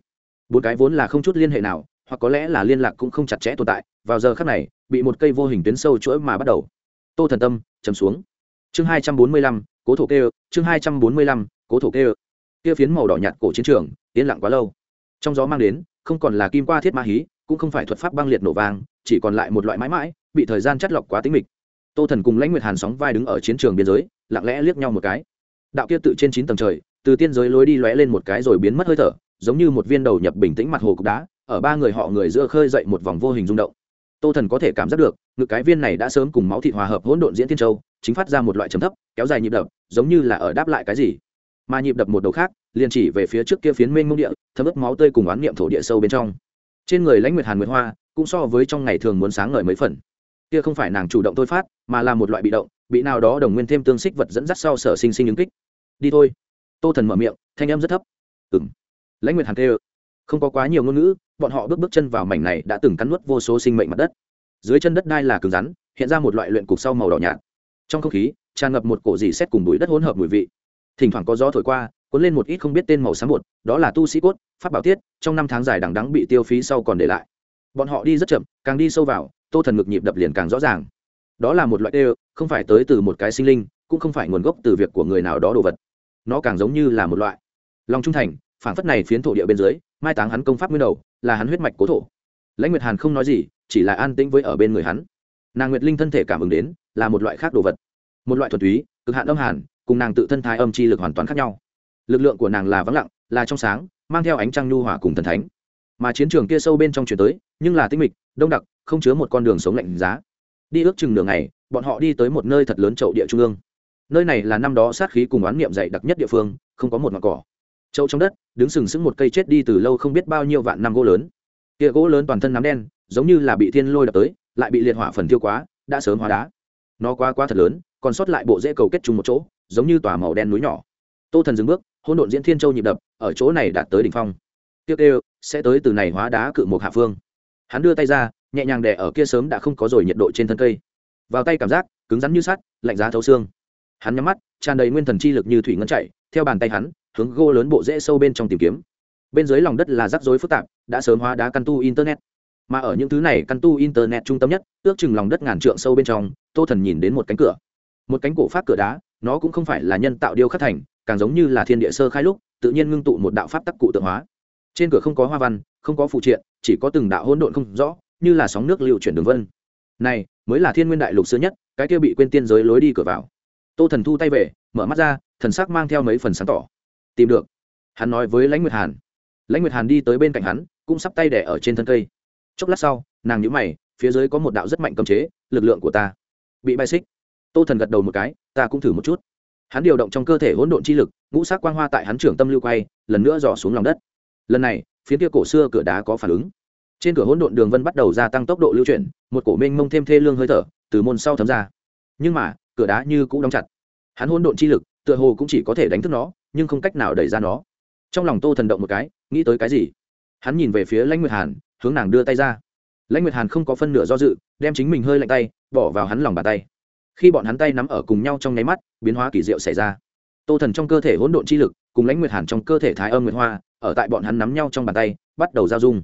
Bốn cái vốn là không chút liên hệ nào, hoặc có lẽ là liên lạc cũng không chặt chẽ tồn tại, vào giờ khắc này, bị một cây vô hình tuyến sâu chuỗi mà bắt đầu. Tô thần tâm chầm xuống. Chương hai trăm bốn mươi lăm, cố thổ kê chương hai trăm bốn mươi lăm, cố thổ kê kia phiến màu đỏ nhạt cổ chiến trường, yên lặng quá lâu. Trong gió mang đến, không còn là kim qua thiết ma hí cũng không phải thuật pháp băng liệt nổ vang, chỉ còn lại một loại mãi mãi bị thời gian chất lọc quá tính mịch. Tô thần cùng lãnh nguyệt hàn sóng vai đứng ở chiến trường biên giới lặng lẽ liếc nhau một cái. Đạo kia tự trên chín tầng trời từ tiên giới lối đi lóe lên một cái rồi biến mất hơi thở giống như một viên đầu nhập bình tĩnh mặt hồ cục đá ở ba người họ người giữa khơi dậy một vòng vô hình rung động. Tô thần có thể cảm giác được ngực cái viên này đã sớm cùng máu thịt hòa hợp hỗn độn diễn thiên châu chính phát ra một loại trầm thấp kéo dài nhịp đập giống như là ở đáp lại cái gì. Mà nhịp đập một đầu khác liền chỉ về phía trước kia phiến mênh mông địa thấm ướt máu tươi cùng oán niệm thổ địa sâu bên trong trên người lãnh nguyệt hàn nguyệt hoa cũng so với trong ngày thường muốn sáng ngời mấy phần. Kia không phải nàng chủ động thôi phát, mà là một loại bị động, bị nào đó đồng nguyên thêm tương xích vật dẫn dắt sau sở sinh sinh ứng kích. Đi thôi. Tô thần mở miệng, thanh âm rất thấp. Ừng lãnh nguyệt hàn kêu. Không có quá nhiều ngôn ngữ, bọn họ bước bước chân vào mảnh này đã từng cắn nuốt vô số sinh mệnh mặt đất. Dưới chân đất đai là cứng rắn, hiện ra một loại luyện cục sau màu đỏ nhạt. Trong không khí, tràn ngập một cổ dì xét cùng bụi đất hỗn hợp mùi vị. Thỉnh thoảng có gió thổi qua, cuốn lên một ít không biết tên màu xám bột, đó là tu sĩ cốt phát bảo tiết, trong năm tháng dài đằng đắng bị tiêu phí sau còn để lại. Bọn họ đi rất chậm, càng đi sâu vào, tô thần ngực nhịp đập liền càng rõ ràng. Đó là một loại đê không phải tới từ một cái sinh linh, cũng không phải nguồn gốc từ việc của người nào đó đồ vật. Nó càng giống như là một loại. Lòng trung thành phản phất này phiến thổ địa bên dưới, mai táng hắn công pháp nguyên đầu, là hắn huyết mạch cố thổ. Lãnh nguyệt hàn không nói gì, chỉ là an tĩnh với ở bên người hắn. Nàng nguyệt linh thân thể cảm ứng đến, là một loại khác đồ vật. Một loại thuần túy, cực hạn âm hàn, cùng nàng tự thân thái âm chi lực hoàn toàn khác nhau. Lực lượng của nàng là vắng lặng là trong sáng, mang theo ánh trăng nhu hỏa cùng thần thánh. Mà chiến trường kia sâu bên trong chuyển tới, nhưng là tinh mịch, đông đặc, không chứa một con đường sống lạnh giá. Đi ước chừng nửa ngày, bọn họ đi tới một nơi thật lớn chậu địa trung ương. Nơi này là năm đó sát khí cùng oán niệm dày đặc nhất địa phương, không có một mặt cỏ. Chậu trong đất, đứng sừng sững một cây chết đi từ lâu không biết bao nhiêu vạn năm gỗ lớn. Kia gỗ lớn toàn thân nắm đen, giống như là bị thiên lôi đập tới, lại bị liệt hỏa phần tiêu quá, đã sớm hóa đá. Nó quá quá thật lớn, còn sót lại bộ rễ cầu kết chung một chỗ, giống như tòa màu đen núi nhỏ. Tô thần dừng bước Hỗn độn diễn thiên châu nhịp đập, ở chỗ này đạt tới đỉnh phong. Tiêu kêu sẽ tới từ này hóa đá cự một hạ phương. Hắn đưa tay ra, nhẹ nhàng đè ở kia sớm đã không có rồi nhiệt độ trên thân cây. Vào tay cảm giác, cứng rắn như sắt, lạnh giá thấu xương. Hắn nhắm mắt, tràn đầy nguyên thần chi lực như thủy ngân chạy, theo bàn tay hắn, hướng gô lớn bộ rễ sâu bên trong tìm kiếm. Bên dưới lòng đất là rắc rối phức tạp, đã sớm hóa đá căn tu internet. Mà ở những thứ này căn tu internet trung tâm nhất, ước chừng lòng đất ngàn trượng sâu bên trong, tô thần nhìn đến một cánh cửa. Một cánh cổ phát cửa đá, nó cũng không phải là nhân tạo điêu khắc thành càng giống như là thiên địa sơ khai lúc, tự nhiên ngưng tụ một đạo pháp tắc cụ tượng hóa. Trên cửa không có hoa văn, không có phụ triện, chỉ có từng đạo hỗn độn không rõ, như là sóng nước lưu chuyển đường vân. Này, mới là thiên nguyên đại lục xưa nhất, cái kia bị quên tiên giới lối đi cửa vào. Tô thần thu tay về, mở mắt ra, thần sắc mang theo mấy phần sáng tỏ. Tìm được. Hắn nói với lãnh nguyệt hàn. Lãnh nguyệt hàn đi tới bên cạnh hắn, cũng sắp tay đẻ ở trên thân cây. Chốc lát sau, nàng nhữ mày, phía dưới có một đạo rất mạnh cấm chế, lực lượng của ta. Bị bay xích. Tô thần gật đầu một cái, ta cũng thử một chút hắn điều động trong cơ thể hỗn độn chi lực, ngũ sắc quang hoa tại hắn trưởng tâm lưu quay, lần nữa dò xuống lòng đất. Lần này, phía kia cổ xưa cửa đá có phản ứng. Trên cửa hỗn độn đường vân bắt đầu gia tăng tốc độ lưu chuyển, một cổ mênh mông thêm thê lương hơi thở từ môn sau thấm ra. Nhưng mà, cửa đá như cũng đóng chặt. Hắn hỗn độn chi lực, tựa hồ cũng chỉ có thể đánh thức nó, nhưng không cách nào đẩy ra nó. Trong lòng tô thần động một cái, nghĩ tới cái gì? Hắn nhìn về phía lãnh nguyệt hàn, hướng nàng đưa tay ra. Lãnh nguyệt hàn không có phân nửa do dự, đem chính mình hơi lạnh tay, bỏ vào hắn lòng bàn tay khi bọn hắn tay nắm ở cùng nhau trong nháy mắt, biến hóa kỳ diệu xảy ra. Tô thần trong cơ thể hỗn độn chi lực, cùng lãnh nguyệt hàn trong cơ thể thái âm nguyệt hoa, ở tại bọn hắn nắm nhau trong bàn tay, bắt đầu giao dung.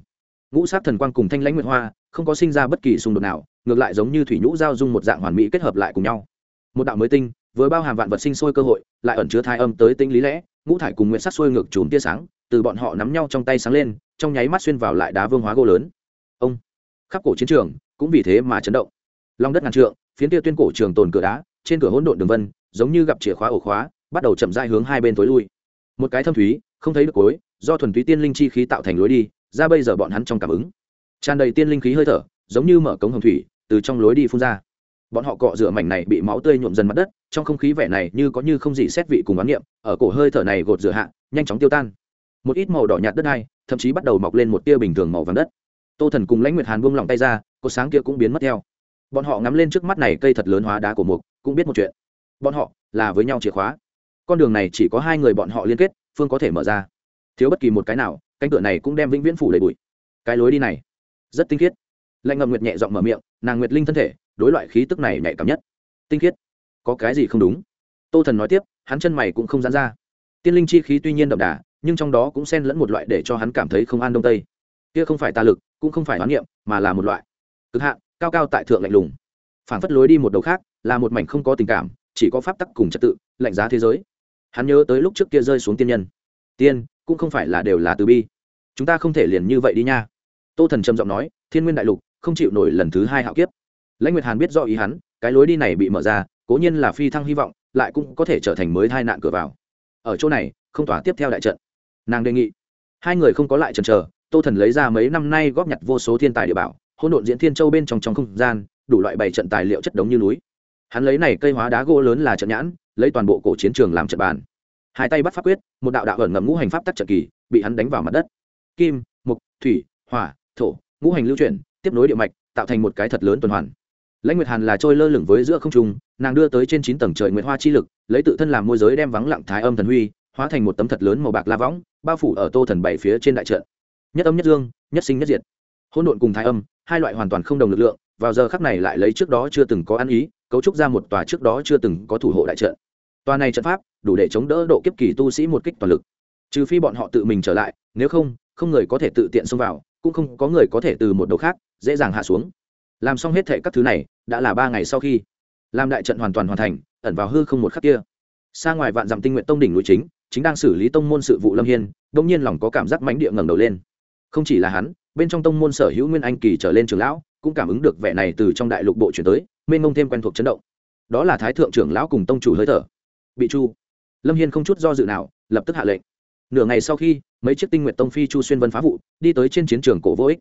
Ngũ sát thần quang cùng thanh lãnh nguyệt hoa, không có sinh ra bất kỳ xung đột nào, ngược lại giống như thủy nhũ giao dung một dạng hoàn mỹ kết hợp lại cùng nhau. Một đạo mới tinh với bao hàm vạn vật sinh sôi cơ hội, lại ẩn chứa thái âm tới tinh lý lẽ, ngũ thải cùng nguyện sắc sôi ngược chùm tia sáng, từ bọn họ nắm nhau trong tay sáng lên, trong nháy mắt xuyên vào lại đá vương hóa gỗ lớn. Ông, khắp cổ chiến trường, cũng vì thế mà chấn động. Long đất ngàn trượng phiến kia tuyên cổ trường tồn cửa đá, trên cửa hỗn độn đường vân, giống như gặp chìa khóa ổ khóa, bắt đầu chậm dai hướng hai bên tối lui. Một cái thâm thúy, không thấy được cối, do thuần túy tiên linh chi khí tạo thành lối đi, ra bây giờ bọn hắn trong cảm ứng. Tràn đầy tiên linh khí hơi thở, giống như mở cống hồng thủy, từ trong lối đi phun ra. Bọn họ cọ rửa mảnh này bị máu tươi nhuộm dần mặt đất, trong không khí vẻ này như có như không gì xét vị cùng bán niệm, ở cổ hơi thở này gột rửa hạ, nhanh chóng tiêu tan. Một ít màu đỏ nhạt đất này thậm chí bắt đầu mọc lên một tia bình thường màu vàng đất. Tô thần cùng lãnh nguyệt hàn buông lỏng tay ra cột sáng kia cũng biến mất theo bọn họ ngắm lên trước mắt này cây thật lớn hóa đá của mục, cũng biết một chuyện. Bọn họ là với nhau chìa khóa. Con đường này chỉ có hai người bọn họ liên kết, phương có thể mở ra. Thiếu bất kỳ một cái nào, cánh cửa này cũng đem vĩnh viễn phủ đầy bụi. Cái lối đi này, rất tinh khiết. Lạnh ngầm nguyệt nhẹ giọng mở miệng, nàng nguyệt linh thân thể, đối loại khí tức này nhạy cảm nhất. Tinh khiết. Có cái gì không đúng? Tô thần nói tiếp, hắn chân mày cũng không dán ra. Tiên linh chi khí tuy nhiên đậm đà, nhưng trong đó cũng xen lẫn một loại để cho hắn cảm thấy không an đông tây. Kia không phải tà lực, cũng không phải hoán niệm, mà là một loại cực hạn cao cao tại thượng lạnh lùng. Phản phất lối đi một đầu khác, là một mảnh không có tình cảm, chỉ có pháp tắc cùng trật tự, lạnh giá thế giới. Hắn nhớ tới lúc trước kia rơi xuống tiên nhân. Tiên, cũng không phải là đều là từ bi. Chúng ta không thể liền như vậy đi nha. Tô thần trầm giọng nói, thiên nguyên đại lục, không chịu nổi lần thứ hai hạo kiếp. Lãnh nguyệt hàn biết do ý hắn, cái lối đi này bị mở ra, cố nhiên là phi thăng hy vọng, lại cũng có thể trở thành mới hai nạn cửa vào. Ở chỗ này, không tỏa tiếp theo đại trận. Nàng đề nghị. Hai người không có lại chần chờ, tô thần lấy ra mấy năm nay góp nhặt vô số thiên tài địa bảo hỗn độn diễn thiên châu bên trong trong không gian, đủ loại bảy trận tài liệu chất đống như núi. Hắn lấy này cây hóa đá gỗ lớn là trận nhãn, lấy toàn bộ cổ chiến trường làm trận bàn. Hai tay bắt pháp quyết, một đạo đạo ẩn ngầm ngũ hành pháp tắc trận kỳ, bị hắn đánh vào mặt đất. Kim, mục, thủy, hỏa, thổ, ngũ hành lưu chuyển, tiếp nối địa mạch, tạo thành một cái thật lớn tuần hoàn. Lãnh nguyệt hàn là trôi lơ lửng với giữa không trung, nàng đưa tới trên chín tầng trời nguyệt hoa chi lực, lấy tự thân làm môi giới đem vắng lặng thái âm thần huy, hóa thành một tấm thật lớn màu bạc la võng, bao phủ ở tô thần bảy phía trên đại trận. Nhất âm nhất dương, nhất sinh nhất diệt. Hỗn độn cùng thái âm hai loại hoàn toàn không đồng lực lượng, vào giờ khắc này lại lấy trước đó chưa từng có ăn ý, cấu trúc ra một tòa trước đó chưa từng có thủ hộ đại trận. Tòa này trận pháp, đủ để chống đỡ độ kiếp kỳ tu sĩ một kích toàn lực. Trừ phi bọn họ tự mình trở lại, nếu không không người có thể tự tiện xông vào, cũng không có người có thể từ một đầu khác, dễ dàng hạ xuống. Làm xong hết thệ các thứ này, đã là ba ngày sau khi làm đại trận hoàn toàn hoàn thành, ẩn vào hư không một khắc kia. Xa ngoài vạn dặm tinh nguyện tông đỉnh núi chính chính đang xử lý tông môn sự vụ lâm hiên đông nhiên lòng có cảm giác mãnh địa ngẩng đầu lên. Không chỉ là hắn bên trong tông môn sở hữu nguyên anh kỳ trở lên trường lão cũng cảm ứng được vẻ này từ trong đại lục bộ chuyển tới, mênh mông thêm quen thuộc chấn động. Đó là thái thượng trưởng lão cùng tông chủ hơi thở. Bị chu lâm hiên không chút do dự nào, lập tức hạ lệnh. Nửa ngày sau khi, mấy chiếc tinh nguyện tông phi chu xuyên vân phá vụ, đi tới trên chiến trường cổ vô ích.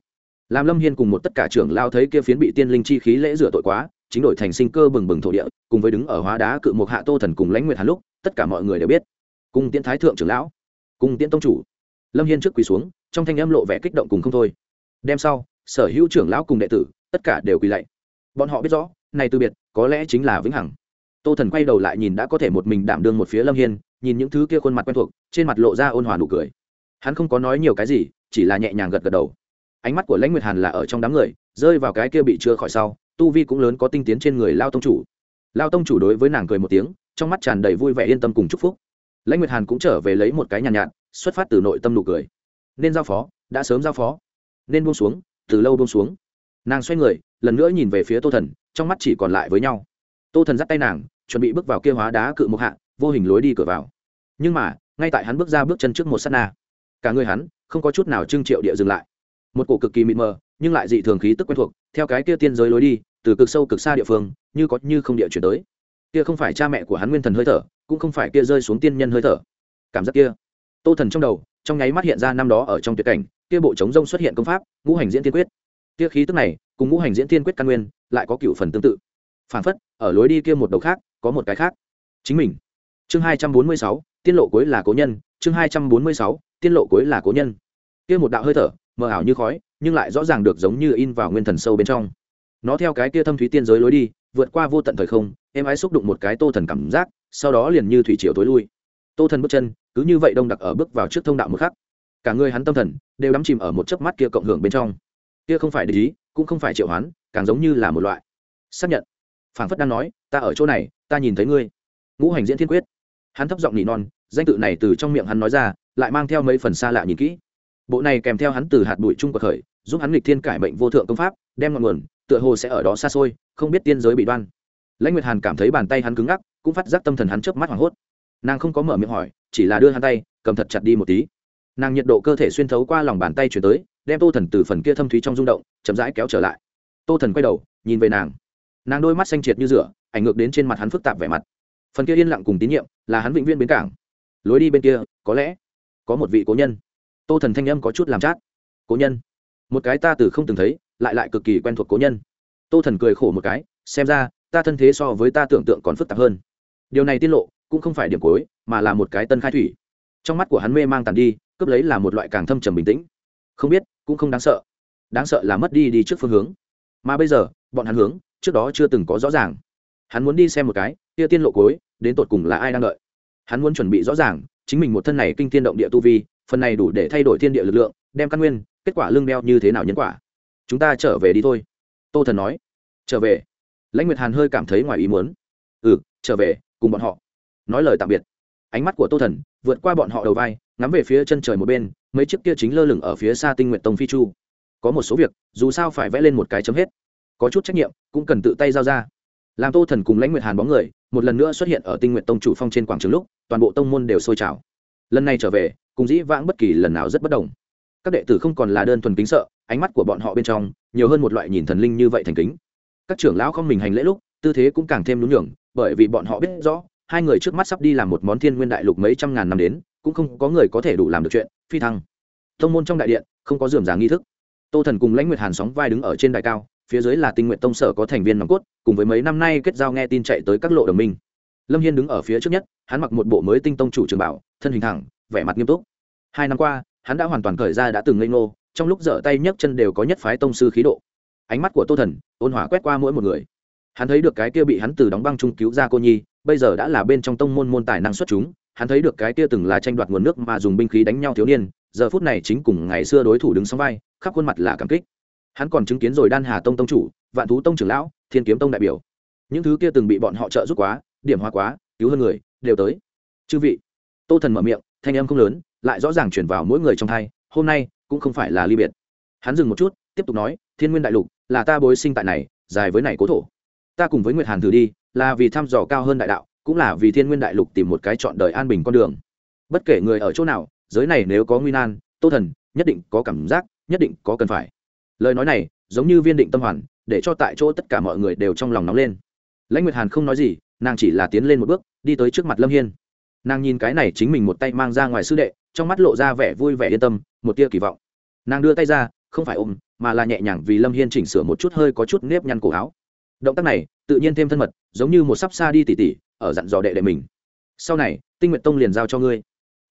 Làm lâm hiên cùng một tất cả trưởng lao thấy kia phiến bị tiên linh chi khí lễ rửa tội quá, chính đổi thành sinh cơ bừng bừng thổ địa, cùng với đứng ở hóa đá cự một hạ tô thần cùng lãnh nguyệt hàn lúc, tất cả mọi người đều biết. Cùng tiễn thái thượng trưởng lão cùng tiễn tông chủ. Lâm hiên trước quỳ xuống trong thanh âm lộ vẻ kích động cùng không thôi. Đem sau sở hữu trưởng lão cùng đệ tử tất cả đều quỳ lạy. Bọn họ biết rõ này từ biệt có lẽ chính là vĩnh hằng. Tô thần quay đầu lại nhìn đã có thể một mình đảm đương một phía lâm hiên nhìn những thứ kia khuôn mặt quen thuộc trên mặt lộ ra ôn hòa nụ cười. Hắn không có nói nhiều cái gì chỉ là nhẹ nhàng gật gật đầu. Ánh mắt của lãnh nguyệt hàn là ở trong đám người rơi vào cái kia bị chưa khỏi sau tu vi cũng lớn có tinh tiến trên người lao tông chủ. Lao tông chủ đối với nàng cười một tiếng trong mắt tràn đầy vui vẻ yên tâm cùng chúc phúc. Lãnh nguyệt hàn cũng trở về lấy một cái nhàn nhạt, nhạt xuất phát từ nội tâm nụ cười nên giao phó, đã sớm giao phó. Nên buông xuống, từ lâu buông xuống. Nàng xoay người, lần nữa nhìn về phía tô thần, trong mắt chỉ còn lại với nhau. Tô thần dắt tay nàng, chuẩn bị bước vào kia hóa đá cự một hạ, vô hình lối đi cửa vào. Nhưng mà, ngay tại hắn bước ra bước chân trước một s á t na, cả người hắn không có chút nào trưng triệu địa dừng lại. Một cổ cực kỳ mịt mờ, nhưng lại dị thường khí tức quen thuộc, theo cái kia tiên giới lối đi, từ cực sâu cực xa địa phương, như có như không địa chuyển tới. Kia không phải cha mẹ của hắn nguyên thần hơi thở, cũng không phải kia rơi xuống tiên nhân hơi thở. Cảm giác kia, tô thần trong đầu trong nháy mắt hiện ra năm đó ở trong tuyệt cảnh, kia bộ chống rông xuất hiện công pháp, ngũ hành diễn tiên quyết. Kia khí tức này, cùng ngũ hành diễn tiên quyết căn nguyên, lại có cựu phần tương tự. Phản phất, ở lối đi kia một đầu khác, có một cái khác. Chính mình. Chương hai trăm bốn mươi sáu, tiên lộ cuối là cố nhân. Chương hai trăm bốn mươi sáu, tiên lộ cuối là cố nhân. Kia một đạo hơi thở, mờ ảo như khói, nhưng lại rõ ràng được giống như in vào nguyên thần sâu bên trong. Nó theo cái kia thâm thúy tiên giới lối đi, vượt qua vô tận thời không em ái xúc đụng một cái tô thần cảm giác, sau đó liền như thủy triều tối lui. Tô thần bước chân cứ như vậy đông đặc ở bước vào trước thông đạo một khắc, cả người hắn tâm thần đều đắm chìm ở một chớp mắt kia cộng hưởng bên trong. Kia không phải để ý, cũng không phải triệu hoán, càng giống như là một loại. Xác nhận. Phảng phất đang nói, ta ở chỗ này, ta nhìn thấy ngươi. Ngũ hành diễn thiên quyết. Hắn thấp giọng nỉ non, danh tự này từ trong miệng hắn nói ra, lại mang theo mấy phần xa lạ nhìn kỹ. Bộ này kèm theo hắn từ hạt bụi trung của khởi, giúp hắn lịch thiên cải mệnh vô thượng công pháp, đem ngọn nguồn, tựa hồ sẽ ở đó xa xôi, không biết tiên giới bị đoan. Lãnh nguyệt hàn cảm thấy bàn tay hắn cứng ngắc, cũng phát giác tâm thần hắn chớp mắt hoảng hốt nàng không có mở miệng hỏi, chỉ là đưa hắn tay, cầm thật chặt đi một tí. Nàng nhiệt độ cơ thể xuyên thấu qua lòng bàn tay chuyển tới, đem tô thần từ phần kia thâm thúy trong rung động, chậm rãi kéo trở lại. Tô thần quay đầu, nhìn về nàng. Nàng đôi mắt xanh triệt như rửa, ảnh ngược đến trên mặt hắn phức tạp vẻ mặt. Phần kia yên lặng cùng tín nhiệm, là hắn vĩnh viên bến cảng. Lối đi bên kia, có lẽ có một vị cố nhân. Tô thần thanh âm có chút làm chát. Cố nhân? Một cái ta từ không từng thấy, lại lại cực kỳ quen thuộc cố nhân. Tô thần cười khổ một cái, xem ra, ta thân thế so với ta tưởng tượng còn phức tạp hơn. Điều này tiết lộ cũng không phải điểm cuối, mà là một cái tân khai thủy. Trong mắt của hắn mê mang tàn đi, cướp lấy là một loại càng thâm trầm bình tĩnh. Không biết, cũng không đáng sợ. Đáng sợ là mất đi đi trước phương hướng. Mà bây giờ, bọn hắn hướng, trước đó chưa từng có rõ ràng. Hắn muốn đi xem một cái, kia tiên lộ cuối, đến tột cùng là ai đang đợi. Hắn muốn chuẩn bị rõ ràng, chính mình một thân này kinh thiên động địa tu vi, phần này đủ để thay đổi thiên địa lực lượng, đem căn nguyên, kết quả lương đeo như thế nào nhân quả. Chúng ta trở về đi thôi. Tô thần nói. Trở về. Lãnh nguyệt hàn hơi cảm thấy ngoài ý muốn. Ừ trở về, cùng bọn họ nói lời tạm biệt. Ánh mắt của tô thần vượt qua bọn họ đầu vai, ngắm về phía chân trời một bên, mấy chiếc kia chính lơ lửng ở phía xa tinh nguyện tông phi chu. Có một số việc, dù sao phải vẽ lên một cái chấm hết. Có chút trách nhiệm, cũng cần tự tay giao ra. Làm tô thần cùng lãnh nguyệt hàn bóng người, một lần nữa xuất hiện ở tinh nguyện tông chủ phong trên quảng trường lúc, toàn bộ tông môn đều sôi trào. Lần này trở về, cùng dĩ vãng bất kỳ lần nào rất bất đồng. Các đệ tử không còn là đơn thuần kính sợ, ánh mắt của bọn họ bên trong, nhiều hơn một loại nhìn thần linh như vậy thành kính. Các trưởng lão không mình hành lễ lúc, tư thế cũng càng thêm nhún nhường, bởi vì bọn họ biết rõ hai người trước mắt sắp đi làm một món thiên nguyên đại lục mấy trăm ngàn năm đến, cũng không có người có thể đủ làm được chuyện, phi thăng. Thông môn trong đại điện, không có dườm già nghi thức. Tô thần cùng lãnh nguyệt hàn sóng vai đứng ở trên đài cao, phía dưới là tinh nguyện tông sở có thành viên nòng cốt, cùng với mấy năm nay kết giao nghe tin chạy tới các lộ đồng minh. Lâm hiên đứng ở phía trước nhất, hắn mặc một bộ mới tinh tông chủ trường bảo, thân hình thẳng, vẻ mặt nghiêm túc. Hai năm qua, hắn đã hoàn toàn khởi ra đã từng ngây ngô, trong lúc dở tay nhấc chân đều có nhất phái tông sư khí độ. Ánh mắt của tô thần, ôn hỏa quét qua mỗi một người. Hắn thấy được cái kia bị hắn từ đóng băng trung cứu ra cô nhi bây giờ đã là bên trong tông môn môn tài năng xuất chúng, hắn thấy được cái kia từng là tranh đoạt nguồn nước mà dùng binh khí đánh nhau thiếu niên, giờ phút này chính cùng ngày xưa đối thủ đứng song vai, khắp khuôn mặt là cảm kích. Hắn còn chứng kiến rồi đan hà tông tông chủ, vạn thú tông trưởng lão, thiên kiếm tông đại biểu. Những thứ kia từng bị bọn họ trợ giúp quá, điểm hoa quá, cứu hơn người, đều tới. Chư vị, tô thần mở miệng, thanh âm không lớn, lại rõ ràng chuyển vào mỗi người trong thai, hôm nay cũng không phải là ly biệt. Hắn dừng một chút, tiếp tục nói, thiên nguyên đại lục, là ta bối sinh tại này, dài với này cố thổ. Ta cùng với nguyệt hàn thử đi là vì thăm dò cao hơn đại đạo, cũng là vì thiên nguyên đại lục tìm một cái chọn đời an bình con đường. Bất kể người ở chỗ nào, giới này nếu có nguy nan, tô thần nhất định có cảm giác, nhất định có cần phải. Lời nói này, giống như viên định tâm hoàn, để cho tại chỗ tất cả mọi người đều trong lòng nóng lên. Lãnh nguyệt hàn không nói gì, nàng chỉ là tiến lên một bước, đi tới trước mặt lâm hiên. Nàng nhìn cái này chính mình một tay mang ra ngoài sư đệ, trong mắt lộ ra vẻ vui vẻ yên tâm, một tia kỳ vọng. Nàng đưa tay ra, không phải ôm, mà là nhẹ nhàng vì lâm hiên chỉnh sửa một chút hơi có chút nếp nhăn cổ áo động tác này tự nhiên thêm thân mật, giống như một sắp xa đi tỉ tỉ, ở dặn dò đệ đệ mình. Sau này, tinh nguyện tông liền giao cho ngươi.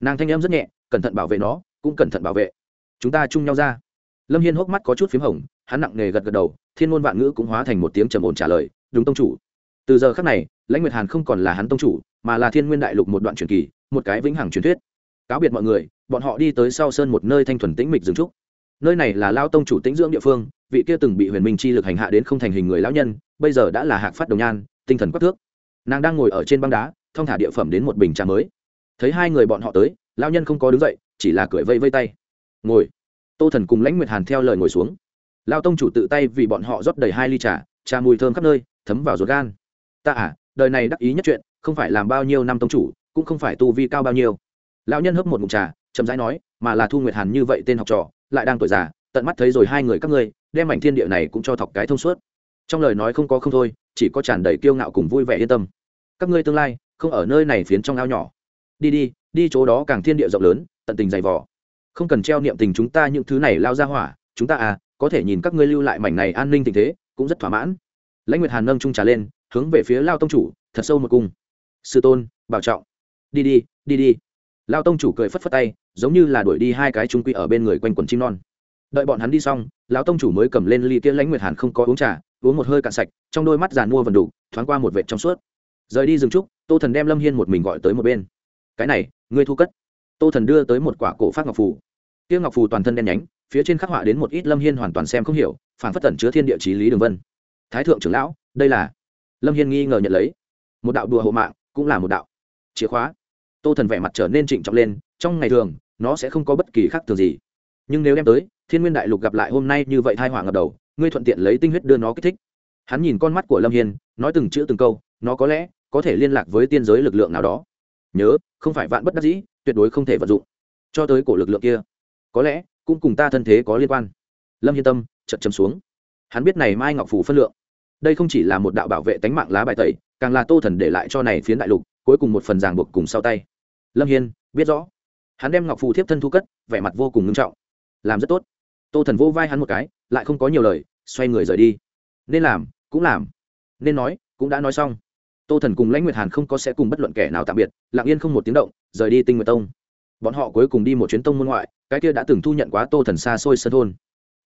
Nàng thanh em rất nhẹ, cẩn thận bảo vệ nó, cũng cẩn thận bảo vệ. Chúng ta chung nhau ra. Lâm hiên hốc mắt có chút p h í m hồng, hắn nặng nề gật gật đầu, thiên ngôn vạn ngữ cũng hóa thành một tiếng trầm ổn trả lời, đúng tông chủ. Từ giờ khác này, lãnh nguyệt hàn không còn là hắn tông chủ, mà là thiên nguyên đại lục một đoạn truyền kỳ, một cái vĩnh hằng truyền thuyết. Cáo biệt mọi người, bọn họ đi tới sau sơn một nơi thanh thuần tĩnh mịch dừng trúc. Nơi này là lao tông chủ tĩnh dưỡng địa phương, vị kia từng bị huyền minh chi lực hành hạ đến không thành hình người lão nhân bây giờ đã là hạc phát đồng nhan, tinh thần quắc thước. Nàng đang ngồi ở trên băng đá thong thả địa phẩm đến một bình trà mới. Thấy hai người bọn họ tới lao nhân không có đứng dậy, chỉ là cười vây vây tay. Ngồi. Tô thần cùng lãnh nguyệt hàn theo lời ngồi xuống. Lao tông chủ tự tay vì bọn họ rót đầy hai ly trà trà mùi thơm khắp nơi, thấm vào ruột gan. Ta à đời này đắc ý nhất chuyện, không phải làm bao nhiêu năm tông chủ, cũng không phải tu vi cao bao nhiêu. Lão nhân hấp một mụn trà, chậm rãi nói, mà là thu nguyệt hàn như vậy tên học trò, lại đang tuổi già, tận mắt thấy rồi hai người các ngươi, đem mảnh thiên địa này cũng cho thọc cái thông suốt trong lời nói không có không thôi, chỉ có tràn đầy kiêu ngạo cùng vui vẻ yên tâm. Các ngươi tương lai, không ở nơi này phiến trong ao nhỏ. Đi đi đi chỗ đó càng thiên địa rộng lớn, tận tình dày vỏ không cần treo niệm tình chúng ta những thứ này lao ra hỏa, chúng ta à có thể nhìn các ngươi lưu lại mảnh này an ninh tình thế, cũng rất thỏa mãn. Lãnh nguyệt hàn nâng trung trà lên, hướng về phía lao tông chủ, thật sâu một cung. Sư tôn, bảo trọng. Đi đi đi đi. Lao tông chủ cười phất phất tay, giống như là đuổi đi hai cái trung quy ở bên người quanh quần chim non. Đợi bọn hắn đi xong lão tông chủ mới cầm lên ly kia lãnh nguyệt hàn không có uống trà uống một hơi cạn sạch, trong đôi mắt giàn mua vần đủ, thoáng qua một vệt trong suốt. Rời đi dừng trúc, tô thần đem lâm hiên một mình gọi tới một bên. Cái này, ngươi thu cất. Tô thần đưa tới một quả cổ phát ngọc phù. Tiêu ngọc phù toàn thân đen nhánh, phía trên khắc họa đến một ít lâm hiên hoàn toàn xem không hiểu, phản phất tẩn chứa thiên địa chí lý đường vân. Thái thượng trưởng lão, đây là lâm hiên nghi ngờ nhận lấy. Một đạo đùa hộ mạng, cũng là một đạo. Chìa khóa. Tô thần vẻ mặt trở nên trịnh trọng lên, trong ngày thường, nó sẽ không có bất kỳ khác thường gì. Nhưng nếu đem tới, thiên nguyên đại lục gặp lại hôm nay như vậy thai hỏa ngập đầu ngươi thuận tiện lấy tinh huyết đưa nó kích thích. Hắn nhìn con mắt của lâm hiên, nói từng chữ từng câu, nó có lẽ có thể liên lạc với tiên giới lực lượng nào đó. Nhớ, không phải vạn bất đắc dĩ, tuyệt đối không thể vận dụng. Cho tới cổ lực lượng kia, có lẽ cũng cùng ta thân thế có liên quan. Lâm hiên tâm chật chấm xuống. Hắn biết này mai ngọc phủ phân lượng. Đây không chỉ là một đạo bảo vệ tánh mạng lá bài tẩy, càng là tô thần để lại cho này phiến đại lục, cuối cùng một phần ràng buộc cùng sau tay. Lâm hiên, biết rõ. Hắn đem ngọc phù thiếp thân thu cất, vẻ mặt vô cùng ngưng trọng. Làm rất tốt. Tô thần vô vai hắn một cái lại không có nhiều lời, xoay người rời đi. Nên làm, cũng làm. Nên nói, cũng đã nói xong. Tô thần cùng lãnh nguyệt hàn không có sẽ cùng bất luận kẻ nào tạm biệt, lặng yên không một tiếng động, rời đi tinh nguyệt tông. Bọn họ cuối cùng đi một chuyến tông môn ngoại, cái kia đã từng thu nhận quá tô thần xa xôi sân thôn.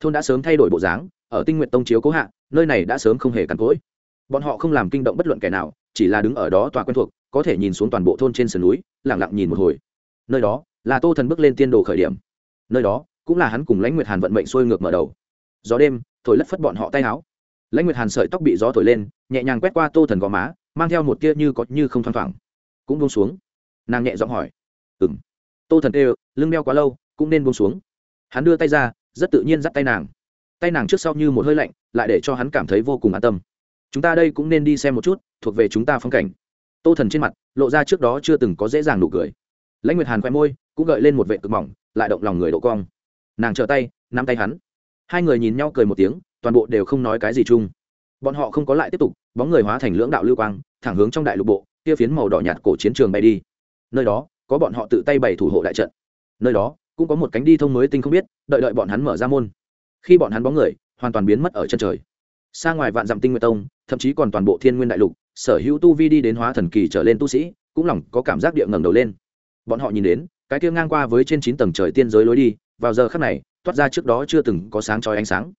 Thôn đã sớm thay đổi bộ dáng, ở tinh nguyện tông chiếu cố hạ, nơi này đã sớm không hề cắn cỗi. Bọn họ không làm kinh động bất luận kẻ nào, chỉ là đứng ở đó tòa quen thuộc, có thể nhìn xuống toàn bộ thôn trên sườn núi lẳng lặng nhìn một hồi. Nơi đó, là tô thần bước lên tiên đồ khởi điểm. Nơi đó, cũng là hắn cùng lãnh nguyệt hàn vận mệnh xuôi ngược mở đầu gió đêm, thổi lất phất bọn họ tay áo. Lãnh nguyệt hàn sợi tóc bị gió thổi lên, nhẹ nhàng quét qua tô thần gò má, mang theo một tia như có như không thoang thoảng. Cũng buông xuống. Nàng nhẹ giọng hỏi. Ừ m tô thần kêu, lưng đeo quá lâu, cũng nên buông xuống. Hắn đưa tay ra, rất tự nhiên dắt tay nàng. Tay nàng trước sau như một hơi lạnh, lại để cho hắn cảm thấy vô cùng an tâm. Chúng ta đây cũng nên đi xem một chút, thuộc về chúng ta phong cảnh. Tô thần trên mặt, lộ ra trước đó chưa từng có dễ dàng nụ cười. Lãnh nguyệt hàn khoe môi, cũng gợi lên một vệ cực mỏng, lại động lòng người độ cong. Nàng trở tay, nắm tay hắn hai người nhìn nhau cười một tiếng, toàn bộ đều không nói cái gì chung. Bọn họ không có lại tiếp tục, bóng người hóa thành lưỡng đạo lưu quang, thẳng hướng trong đại lục bộ, kia phiến màu đỏ nhạt cổ chiến trường bay đi. Nơi đó, có bọn họ tự tay bày thủ hộ đại trận. Nơi đó, cũng có một cánh đi thông mới tinh không biết, đợi đợi bọn hắn mở ra môn. Khi bọn hắn bóng người, hoàn toàn biến mất ở chân trời. Xa ngoài vạn dặm tinh nguyệt tông, thậm chí còn toàn bộ thiên nguyên đại lục, sở hữu tu vi đi đến hóa thần kỳ trở lên tu sĩ, cũng lòng có cảm giác địa ngẩng đầu lên. Bọn họ nhìn đến, cái kia ngang qua với trên chín tầng trời tiên giới lối đi, vào giờ khắc này toát ra trước đó chưa từng có sáng trói ánh sáng.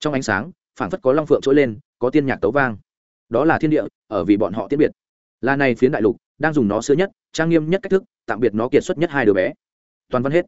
Trong ánh sáng, phảng phất có long phượng trỗi lên, có tiên nhạc tấu vang. Đó là thiên địa, ở vì bọn họ tiết biệt. Là này phiến đại lục, đang dùng nó xưa nhất, trang nghiêm nhất cách thức, tạm biệt nó kiệt xuất nhất hai đứa bé. Toàn văn hết.